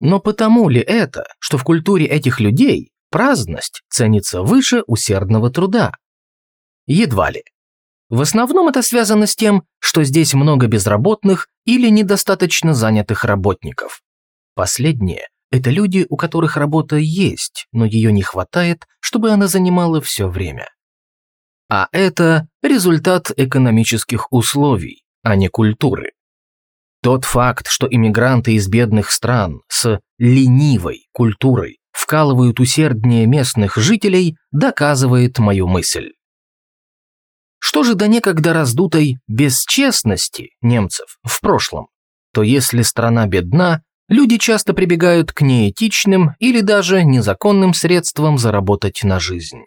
Но потому ли это, что в культуре этих людей праздность ценится выше усердного труда? Едва ли. В основном это связано с тем, что здесь много безработных или недостаточно занятых работников. Последние – это люди, у которых работа есть, но ее не хватает, чтобы она занимала все время. А это результат экономических условий, а не культуры. Тот факт, что иммигранты из бедных стран с ленивой культурой вкалывают усерднее местных жителей, доказывает мою мысль. Что же до некогда раздутой бесчестности немцев в прошлом? То если страна бедна, люди часто прибегают к неэтичным или даже незаконным средствам заработать на жизнь.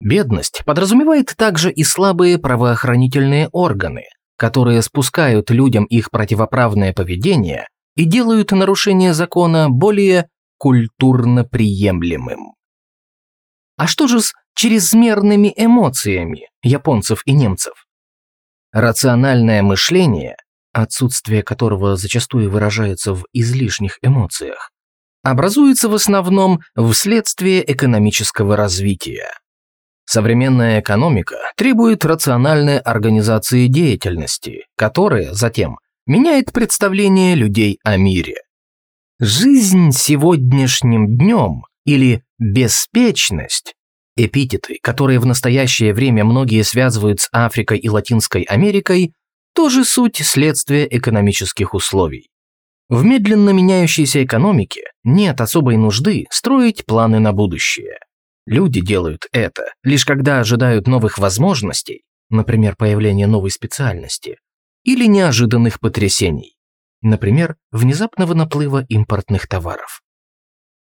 Бедность подразумевает также и слабые правоохранительные органы, которые спускают людям их противоправное поведение и делают нарушение закона более культурно приемлемым. А что же с чрезмерными эмоциями японцев и немцев. Рациональное мышление, отсутствие которого зачастую выражается в излишних эмоциях, образуется в основном вследствие экономического развития. Современная экономика требует рациональной организации деятельности, которая затем меняет представление людей о мире. Жизнь сегодняшним днем или беспечность Эпитеты, которые в настоящее время многие связывают с Африкой и Латинской Америкой, тоже суть следствия экономических условий. В медленно меняющейся экономике нет особой нужды строить планы на будущее. Люди делают это, лишь когда ожидают новых возможностей, например, появления новой специальности, или неожиданных потрясений, например, внезапного наплыва импортных товаров.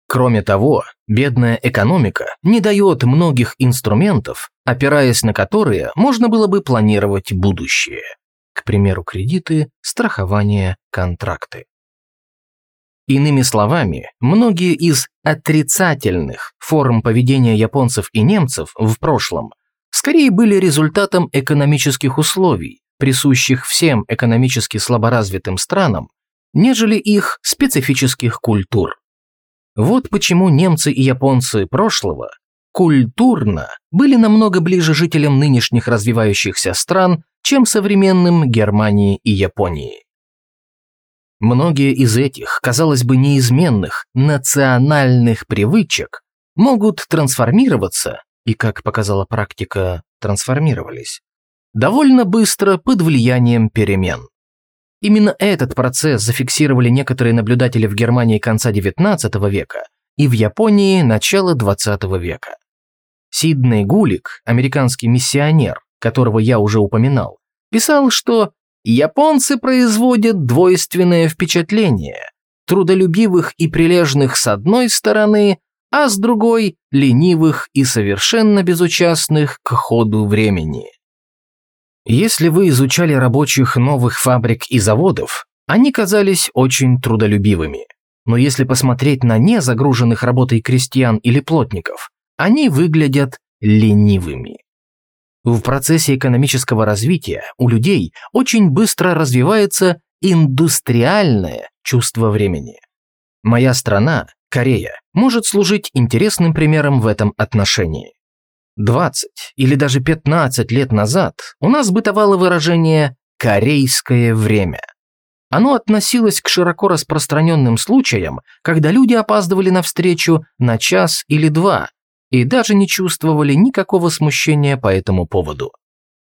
Кроме того, бедная экономика не дает многих инструментов, опираясь на которые можно было бы планировать будущее. К примеру, кредиты, страхование, контракты. Иными словами, многие из отрицательных форм поведения японцев и немцев в прошлом скорее были результатом экономических условий, присущих всем экономически слаборазвитым странам, нежели их специфических культур. Вот почему немцы и японцы прошлого культурно были намного ближе жителям нынешних развивающихся стран, чем современным Германии и Японии. Многие из этих, казалось бы, неизменных национальных привычек могут трансформироваться, и, как показала практика, трансформировались, довольно быстро под влиянием перемен. Именно этот процесс зафиксировали некоторые наблюдатели в Германии конца XIX века и в Японии начала 20 века. Сидней Гулик, американский миссионер, которого я уже упоминал, писал, что японцы производят двойственное впечатление – трудолюбивых и прилежных с одной стороны, а с другой – ленивых и совершенно безучастных к ходу времени. Если вы изучали рабочих новых фабрик и заводов, они казались очень трудолюбивыми. Но если посмотреть на незагруженных работой крестьян или плотников, они выглядят ленивыми. В процессе экономического развития у людей очень быстро развивается индустриальное чувство времени. Моя страна, Корея, может служить интересным примером в этом отношении. 20 или даже 15 лет назад у нас бытовало выражение «корейское время». Оно относилось к широко распространенным случаям, когда люди опаздывали на встречу на час или два и даже не чувствовали никакого смущения по этому поводу.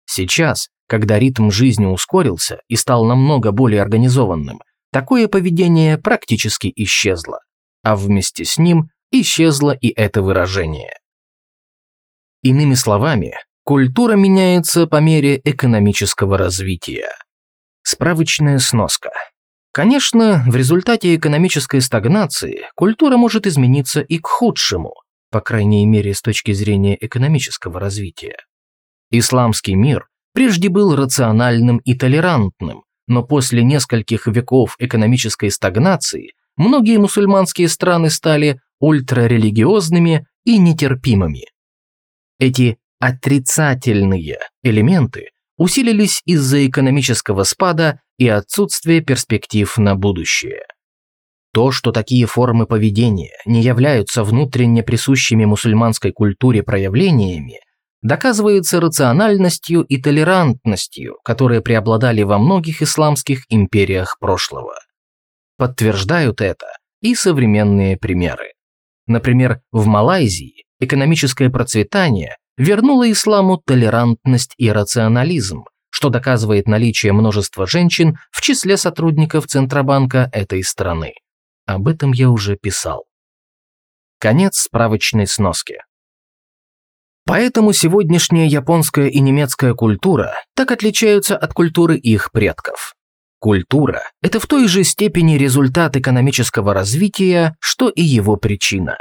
Сейчас, когда ритм жизни ускорился и стал намного более организованным, такое поведение практически исчезло, а вместе с ним исчезло и это выражение. Иными словами, культура меняется по мере экономического развития. Справочная сноска. Конечно, в результате экономической стагнации культура может измениться и к худшему – по крайней мере с точки зрения экономического развития. Исламский мир прежде был рациональным и толерантным, но после нескольких веков экономической стагнации многие мусульманские страны стали ультрарелигиозными и нетерпимыми. Эти отрицательные элементы усилились из-за экономического спада и отсутствия перспектив на будущее. То, что такие формы поведения не являются внутренне присущими мусульманской культуре проявлениями, доказывается рациональностью и толерантностью, которые преобладали во многих исламских империях прошлого. Подтверждают это и современные примеры. Например, в Малайзии экономическое процветание вернуло исламу толерантность и рационализм, что доказывает наличие множества женщин в числе сотрудников Центробанка этой страны. Об этом я уже писал. Конец справочной сноски. Поэтому сегодняшняя японская и немецкая культура так отличаются от культуры их предков. Культура – это в той же степени результат экономического развития, что и его причина.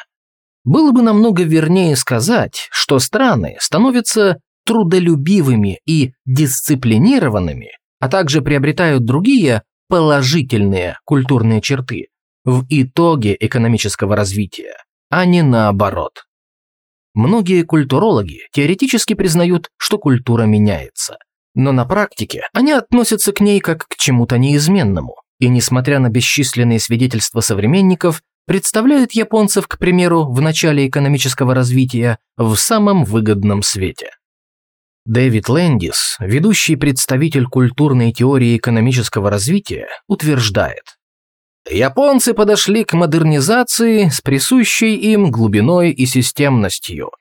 Было бы намного вернее сказать, что страны становятся трудолюбивыми и дисциплинированными, а также приобретают другие положительные культурные черты, в итоге экономического развития, а не наоборот. Многие культурологи теоретически признают, что культура меняется, но на практике они относятся к ней как к чему-то неизменному, и несмотря на бесчисленные свидетельства современников, представляют японцев, к примеру, в начале экономического развития в самом выгодном свете. Дэвид Лэндис, ведущий представитель культурной теории экономического развития, утверждает, Японцы подошли к модернизации с присущей им глубиной и системностью.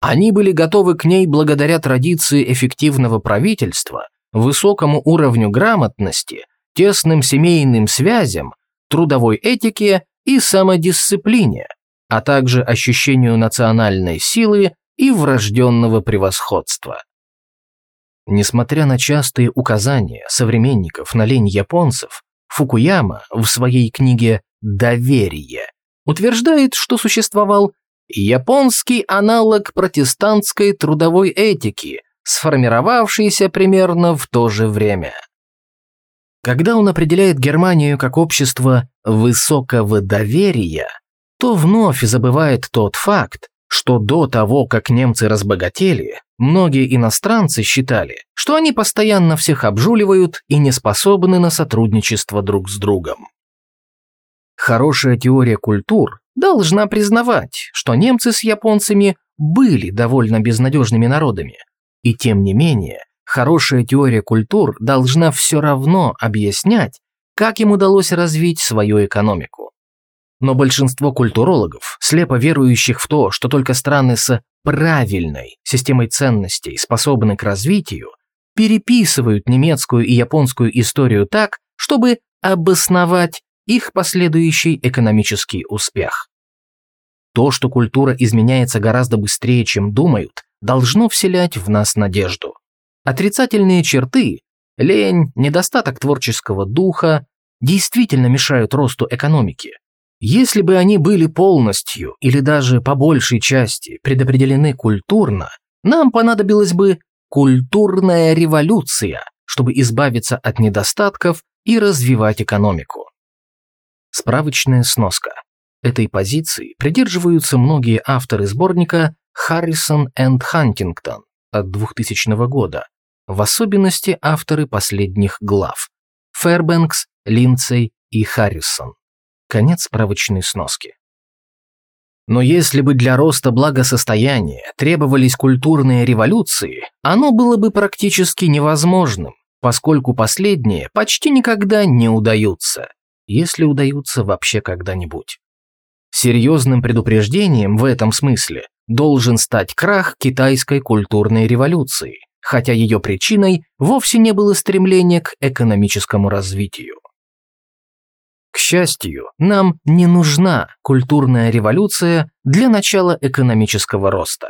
Они были готовы к ней благодаря традиции эффективного правительства, высокому уровню грамотности, тесным семейным связям, трудовой этике и самодисциплине, а также ощущению национальной силы и врожденного превосходства. Несмотря на частые указания современников на лень японцев, Фукуяма в своей книге «Доверие» утверждает, что существовал японский аналог протестантской трудовой этики, сформировавшийся примерно в то же время. Когда он определяет Германию как общество высокого доверия, то вновь забывает тот факт, что до того, как немцы разбогатели, многие иностранцы считали, что они постоянно всех обжуливают и не способны на сотрудничество друг с другом. Хорошая теория культур должна признавать, что немцы с японцами были довольно безнадежными народами, и тем не менее, хорошая теория культур должна все равно объяснять, как им удалось развить свою экономику. Но большинство культурологов, слепо верующих в то, что только страны с правильной системой ценностей способны к развитию, переписывают немецкую и японскую историю так, чтобы обосновать их последующий экономический успех. То, что культура изменяется гораздо быстрее, чем думают, должно вселять в нас надежду. Отрицательные черты – лень, недостаток творческого духа – действительно мешают росту экономики. Если бы они были полностью или даже по большей части предопределены культурно, нам понадобилась бы культурная революция, чтобы избавиться от недостатков и развивать экономику. Справочная сноска. Этой позиции придерживаются многие авторы сборника Харрисон энд Хантингтон от 2000 года, в особенности авторы последних глав Фэрбэнкс, Линдсей и Харрисон. Конец справочной сноски. Но если бы для роста благосостояния требовались культурные революции, оно было бы практически невозможным, поскольку последние почти никогда не удаются, если удаются вообще когда-нибудь. Серьезным предупреждением в этом смысле должен стать крах китайской культурной революции, хотя ее причиной вовсе не было стремление к экономическому развитию. Счастью, нам не нужна культурная революция для начала экономического роста.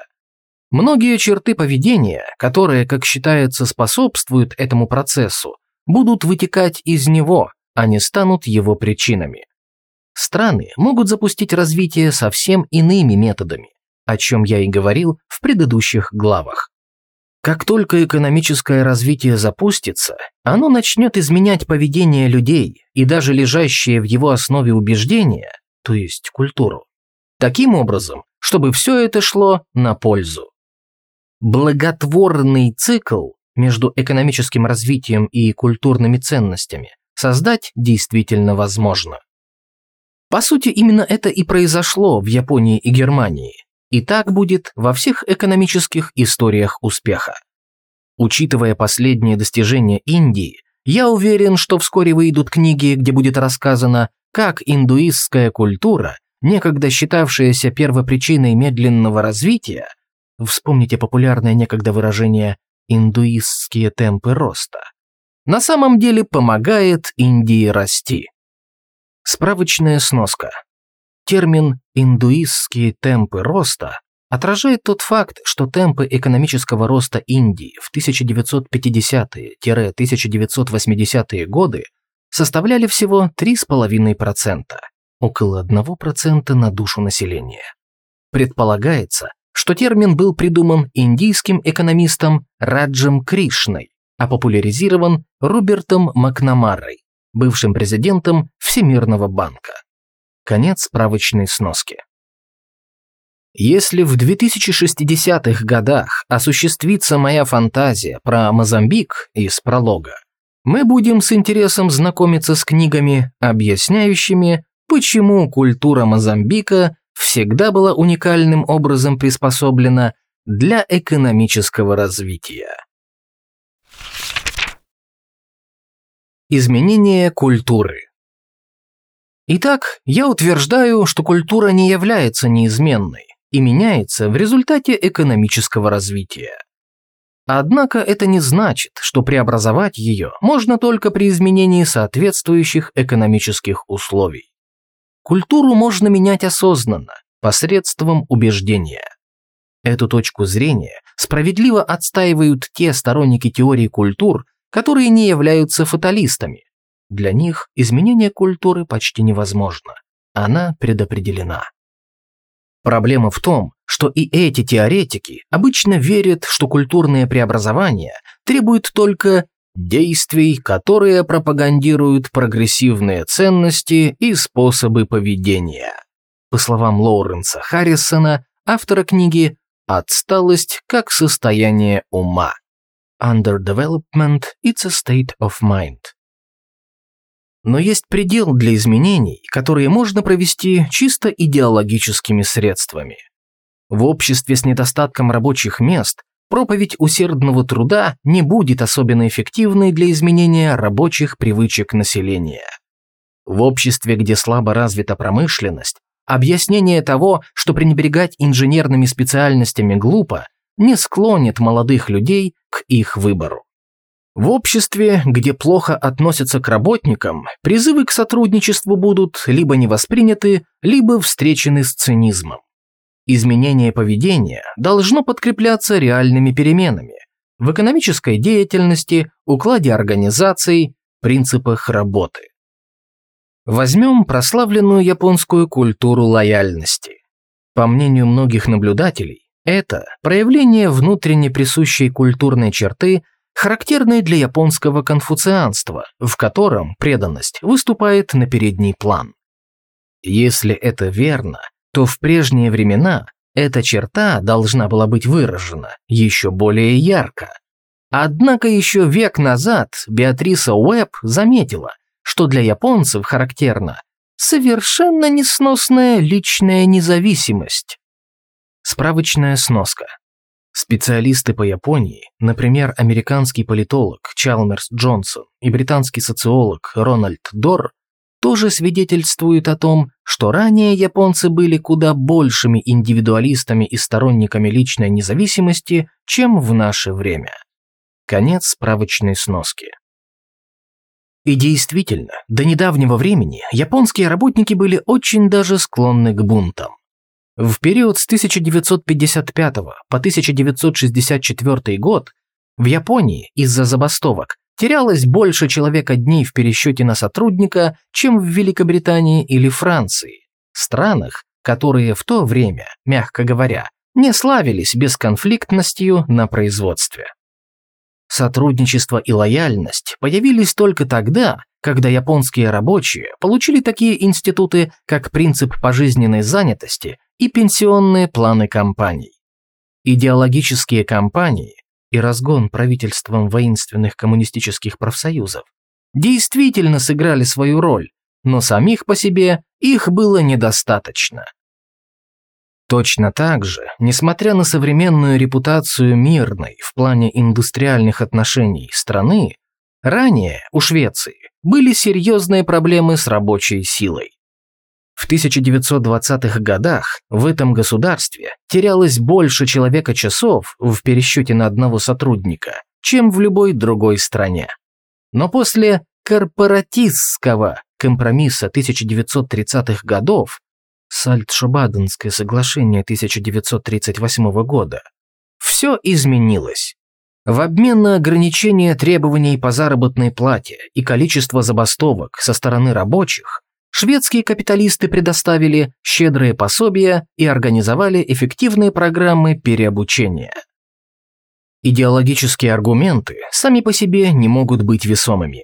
Многие черты поведения, которые, как считается, способствуют этому процессу, будут вытекать из него, а не станут его причинами. Страны могут запустить развитие совсем иными методами, о чем я и говорил в предыдущих главах. Как только экономическое развитие запустится, оно начнет изменять поведение людей и даже лежащие в его основе убеждения, то есть культуру. Таким образом, чтобы все это шло на пользу. Благотворный цикл между экономическим развитием и культурными ценностями создать действительно возможно. По сути, именно это и произошло в Японии и Германии, и так будет во всех экономических историях успеха. Учитывая последние достижения Индии, я уверен, что вскоре выйдут книги, где будет рассказано, как индуистская культура, некогда считавшаяся первопричиной медленного развития, вспомните популярное некогда выражение «индуистские темпы роста», на самом деле помогает Индии расти. Справочная сноска. Термин «индуистские темпы роста» отражает тот факт, что темпы экономического роста Индии в 1950-1980-е годы составляли всего 3,5%, около 1% на душу населения. Предполагается, что термин был придуман индийским экономистом Раджем Кришной, а популяризирован Робертом Макнамарой, бывшим президентом Всемирного банка. Конец справочной сноски. Если в 2060-х годах осуществится моя фантазия про Мозамбик из пролога, мы будем с интересом знакомиться с книгами, объясняющими, почему культура Мозамбика всегда была уникальным образом приспособлена для экономического развития. Изменение культуры. Итак, я утверждаю, что культура не является неизменной и меняется в результате экономического развития. Однако это не значит, что преобразовать ее можно только при изменении соответствующих экономических условий. Культуру можно менять осознанно, посредством убеждения. Эту точку зрения справедливо отстаивают те сторонники теории культур, которые не являются фаталистами. Для них изменение культуры почти невозможно. Она предопределена. Проблема в том, что и эти теоретики обычно верят, что культурные преобразования требуют только действий, которые пропагандируют прогрессивные ценности и способы поведения. По словам Лоуренса Харрисона, автора книги «Отсталость как состояние ума». Underdevelopment – it's a state of mind. Но есть предел для изменений, которые можно провести чисто идеологическими средствами. В обществе с недостатком рабочих мест проповедь усердного труда не будет особенно эффективной для изменения рабочих привычек населения. В обществе, где слабо развита промышленность, объяснение того, что пренебрегать инженерными специальностями глупо, не склонит молодых людей к их выбору. В обществе, где плохо относятся к работникам, призывы к сотрудничеству будут либо не восприняты, либо встречены с цинизмом. Изменение поведения должно подкрепляться реальными переменами в экономической деятельности, укладе организаций, принципах работы. Возьмем прославленную японскую культуру лояльности. По мнению многих наблюдателей, это проявление внутренне присущей культурной черты, характерной для японского конфуцианства, в котором преданность выступает на передний план. Если это верно, то в прежние времена эта черта должна была быть выражена еще более ярко. Однако еще век назад Беатриса Уэбб заметила, что для японцев характерна совершенно несносная личная независимость. Справочная сноска. Специалисты по Японии, например, американский политолог Чалмерс Джонсон и британский социолог Рональд Дор, тоже свидетельствуют о том, что ранее японцы были куда большими индивидуалистами и сторонниками личной независимости, чем в наше время. Конец справочной сноски. И действительно, до недавнего времени японские работники были очень даже склонны к бунтам. В период с 1955 по 1964 год в Японии из-за забастовок терялось больше человека дней в пересчете на сотрудника, чем в Великобритании или Франции, странах, которые в то время, мягко говоря, не славились бесконфликтностью на производстве. Сотрудничество и лояльность появились только тогда, когда японские рабочие получили такие институты, как принцип пожизненной занятости и пенсионные планы компаний. Идеологические кампании и разгон правительством воинственных коммунистических профсоюзов действительно сыграли свою роль, но самих по себе их было недостаточно. Точно так же, несмотря на современную репутацию мирной в плане индустриальных отношений страны, ранее у Швеции были серьезные проблемы с рабочей силой. В 1920-х годах в этом государстве терялось больше человека часов в пересчете на одного сотрудника, чем в любой другой стране. Но после корпоратистского компромисса 1930-х годов Сальт-Шобаденское соглашение 1938 года. Все изменилось. В обмен на ограничение требований по заработной плате и количество забастовок со стороны рабочих, шведские капиталисты предоставили щедрые пособия и организовали эффективные программы переобучения. Идеологические аргументы сами по себе не могут быть весомыми.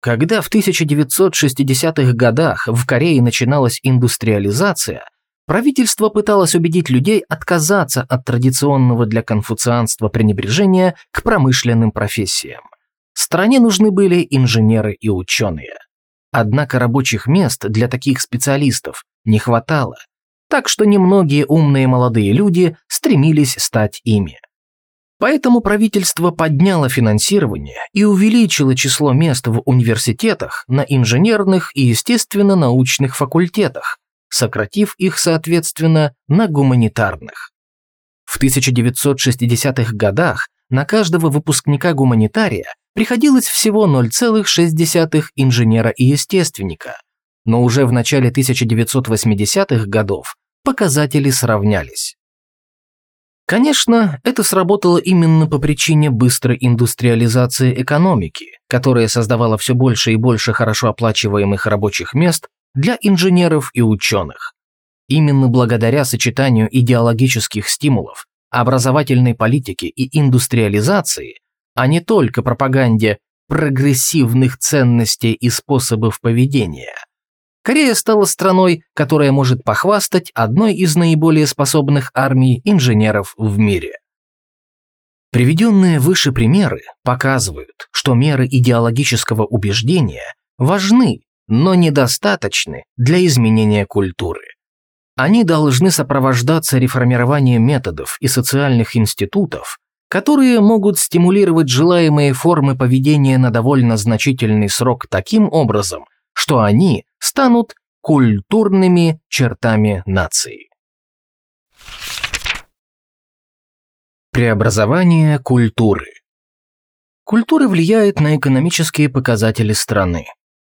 Когда в 1960-х годах в Корее начиналась индустриализация, правительство пыталось убедить людей отказаться от традиционного для конфуцианства пренебрежения к промышленным профессиям. Стране нужны были инженеры и ученые. Однако рабочих мест для таких специалистов не хватало, так что немногие умные молодые люди стремились стать ими. Поэтому правительство подняло финансирование и увеличило число мест в университетах на инженерных и естественно-научных факультетах, сократив их, соответственно, на гуманитарных. В 1960-х годах на каждого выпускника-гуманитария приходилось всего 0,6 инженера и естественника, но уже в начале 1980-х годов показатели сравнялись. Конечно, это сработало именно по причине быстрой индустриализации экономики, которая создавала все больше и больше хорошо оплачиваемых рабочих мест для инженеров и ученых. Именно благодаря сочетанию идеологических стимулов, образовательной политики и индустриализации, а не только пропаганде прогрессивных ценностей и способов поведения – Корея стала страной, которая может похвастать одной из наиболее способных армий инженеров в мире. Приведенные выше примеры показывают, что меры идеологического убеждения важны, но недостаточны для изменения культуры. Они должны сопровождаться реформированием методов и социальных институтов, которые могут стимулировать желаемые формы поведения на довольно значительный срок таким образом, что они станут культурными чертами нации. Преобразование культуры. Культура влияет на экономические показатели страны.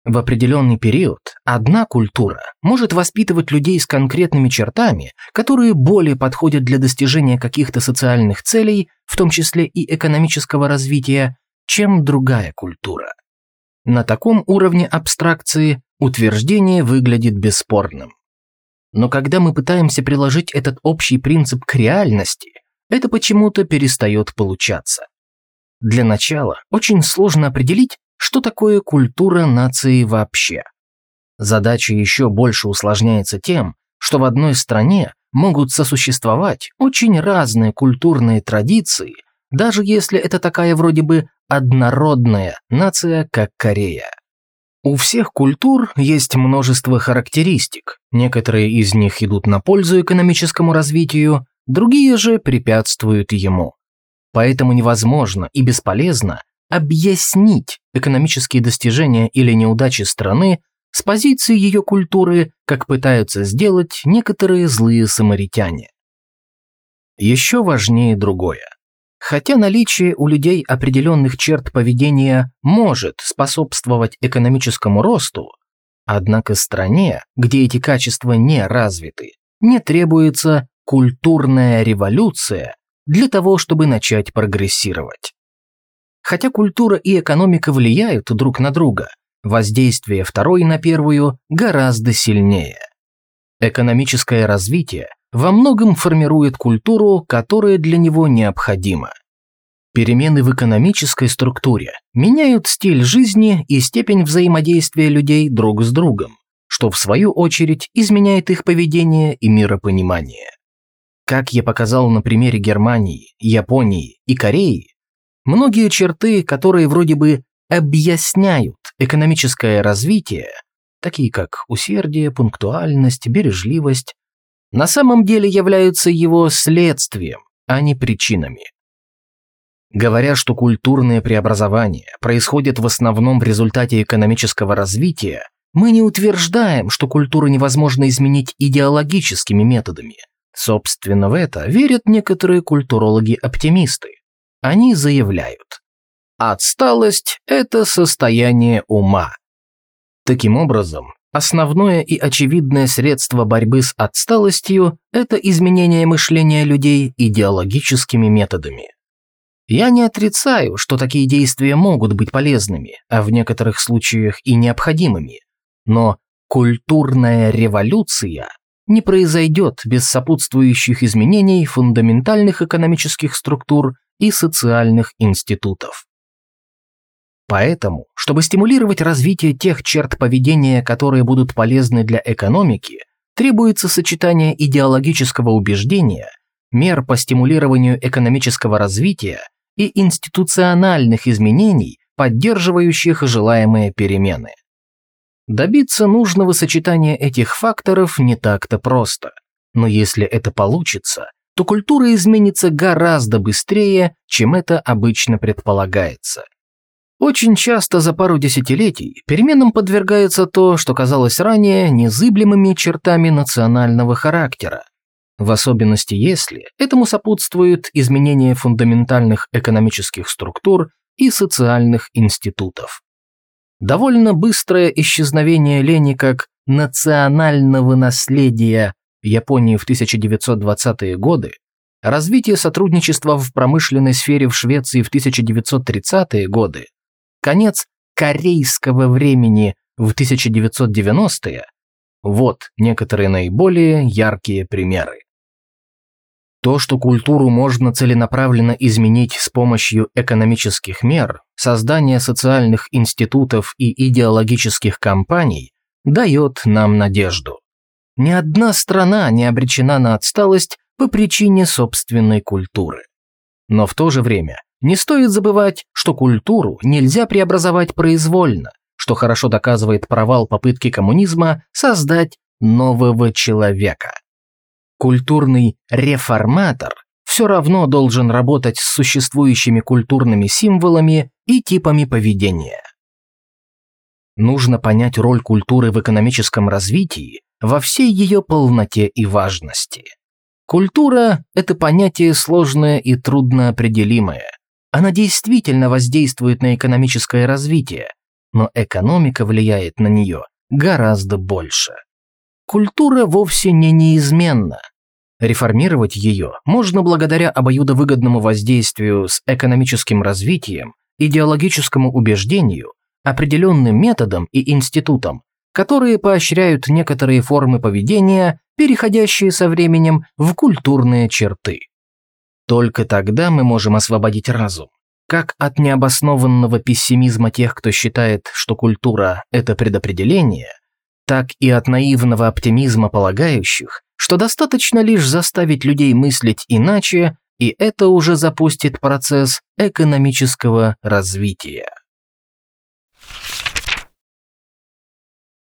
В определенный период одна культура может воспитывать людей с конкретными чертами, которые более подходят для достижения каких-то социальных целей, в том числе и экономического развития, чем другая культура. На таком уровне абстракции утверждение выглядит бесспорным. Но когда мы пытаемся приложить этот общий принцип к реальности, это почему-то перестает получаться. Для начала очень сложно определить, что такое культура нации вообще. Задача еще больше усложняется тем, что в одной стране могут сосуществовать очень разные культурные традиции, даже если это такая вроде бы однородная нация, как Корея. У всех культур есть множество характеристик, некоторые из них идут на пользу экономическому развитию, другие же препятствуют ему. Поэтому невозможно и бесполезно объяснить экономические достижения или неудачи страны с позиции ее культуры, как пытаются сделать некоторые злые самаритяне. Еще важнее другое. Хотя наличие у людей определенных черт поведения может способствовать экономическому росту, однако стране, где эти качества не развиты, не требуется культурная революция для того, чтобы начать прогрессировать. Хотя культура и экономика влияют друг на друга, воздействие второй на первую гораздо сильнее. Экономическое развитие во многом формирует культуру, которая для него необходима. Перемены в экономической структуре меняют стиль жизни и степень взаимодействия людей друг с другом, что в свою очередь изменяет их поведение и миропонимание. Как я показал на примере Германии, Японии и Кореи, Многие черты, которые вроде бы объясняют экономическое развитие, такие как усердие, пунктуальность, бережливость, на самом деле являются его следствием, а не причинами. Говоря, что культурные преобразования происходят в основном в результате экономического развития, мы не утверждаем, что культуру невозможно изменить идеологическими методами. Собственно, в это верят некоторые культурологи-оптимисты. Они заявляют, отсталость – это состояние ума. Таким образом, основное и очевидное средство борьбы с отсталостью – это изменение мышления людей идеологическими методами. Я не отрицаю, что такие действия могут быть полезными, а в некоторых случаях и необходимыми, но культурная революция не произойдет без сопутствующих изменений фундаментальных экономических структур и социальных институтов. Поэтому, чтобы стимулировать развитие тех черт поведения, которые будут полезны для экономики, требуется сочетание идеологического убеждения, мер по стимулированию экономического развития и институциональных изменений, поддерживающих желаемые перемены. Добиться нужного сочетания этих факторов не так-то просто, но если это получится, то культура изменится гораздо быстрее, чем это обычно предполагается. Очень часто за пару десятилетий переменам подвергается то, что казалось ранее незыблемыми чертами национального характера, в особенности если этому сопутствуют изменения фундаментальных экономических структур и социальных институтов. Довольно быстрое исчезновение лени как национального наследия Японии в 1920-е годы, развитие сотрудничества в промышленной сфере в Швеции в 1930-е годы, конец корейского времени в 1990-е – вот некоторые наиболее яркие примеры. То, что культуру можно целенаправленно изменить с помощью экономических мер, создания социальных институтов и идеологических кампаний, дает нам надежду. Ни одна страна не обречена на отсталость по причине собственной культуры. Но в то же время не стоит забывать, что культуру нельзя преобразовать произвольно, что хорошо доказывает провал попытки коммунизма создать нового человека. Культурный реформатор все равно должен работать с существующими культурными символами и типами поведения. Нужно понять роль культуры в экономическом развитии во всей ее полноте и важности. Культура – это понятие сложное и трудно определимое. Она действительно воздействует на экономическое развитие, но экономика влияет на нее гораздо больше. Культура вовсе не неизменна. Реформировать ее можно благодаря обоюдовыгодному воздействию с экономическим развитием, идеологическому убеждению, определенным методам и институтам, которые поощряют некоторые формы поведения, переходящие со временем в культурные черты. Только тогда мы можем освободить разум, как от необоснованного пессимизма тех, кто считает, что культура – это предопределение, так и от наивного оптимизма полагающих, что достаточно лишь заставить людей мыслить иначе, и это уже запустит процесс экономического развития.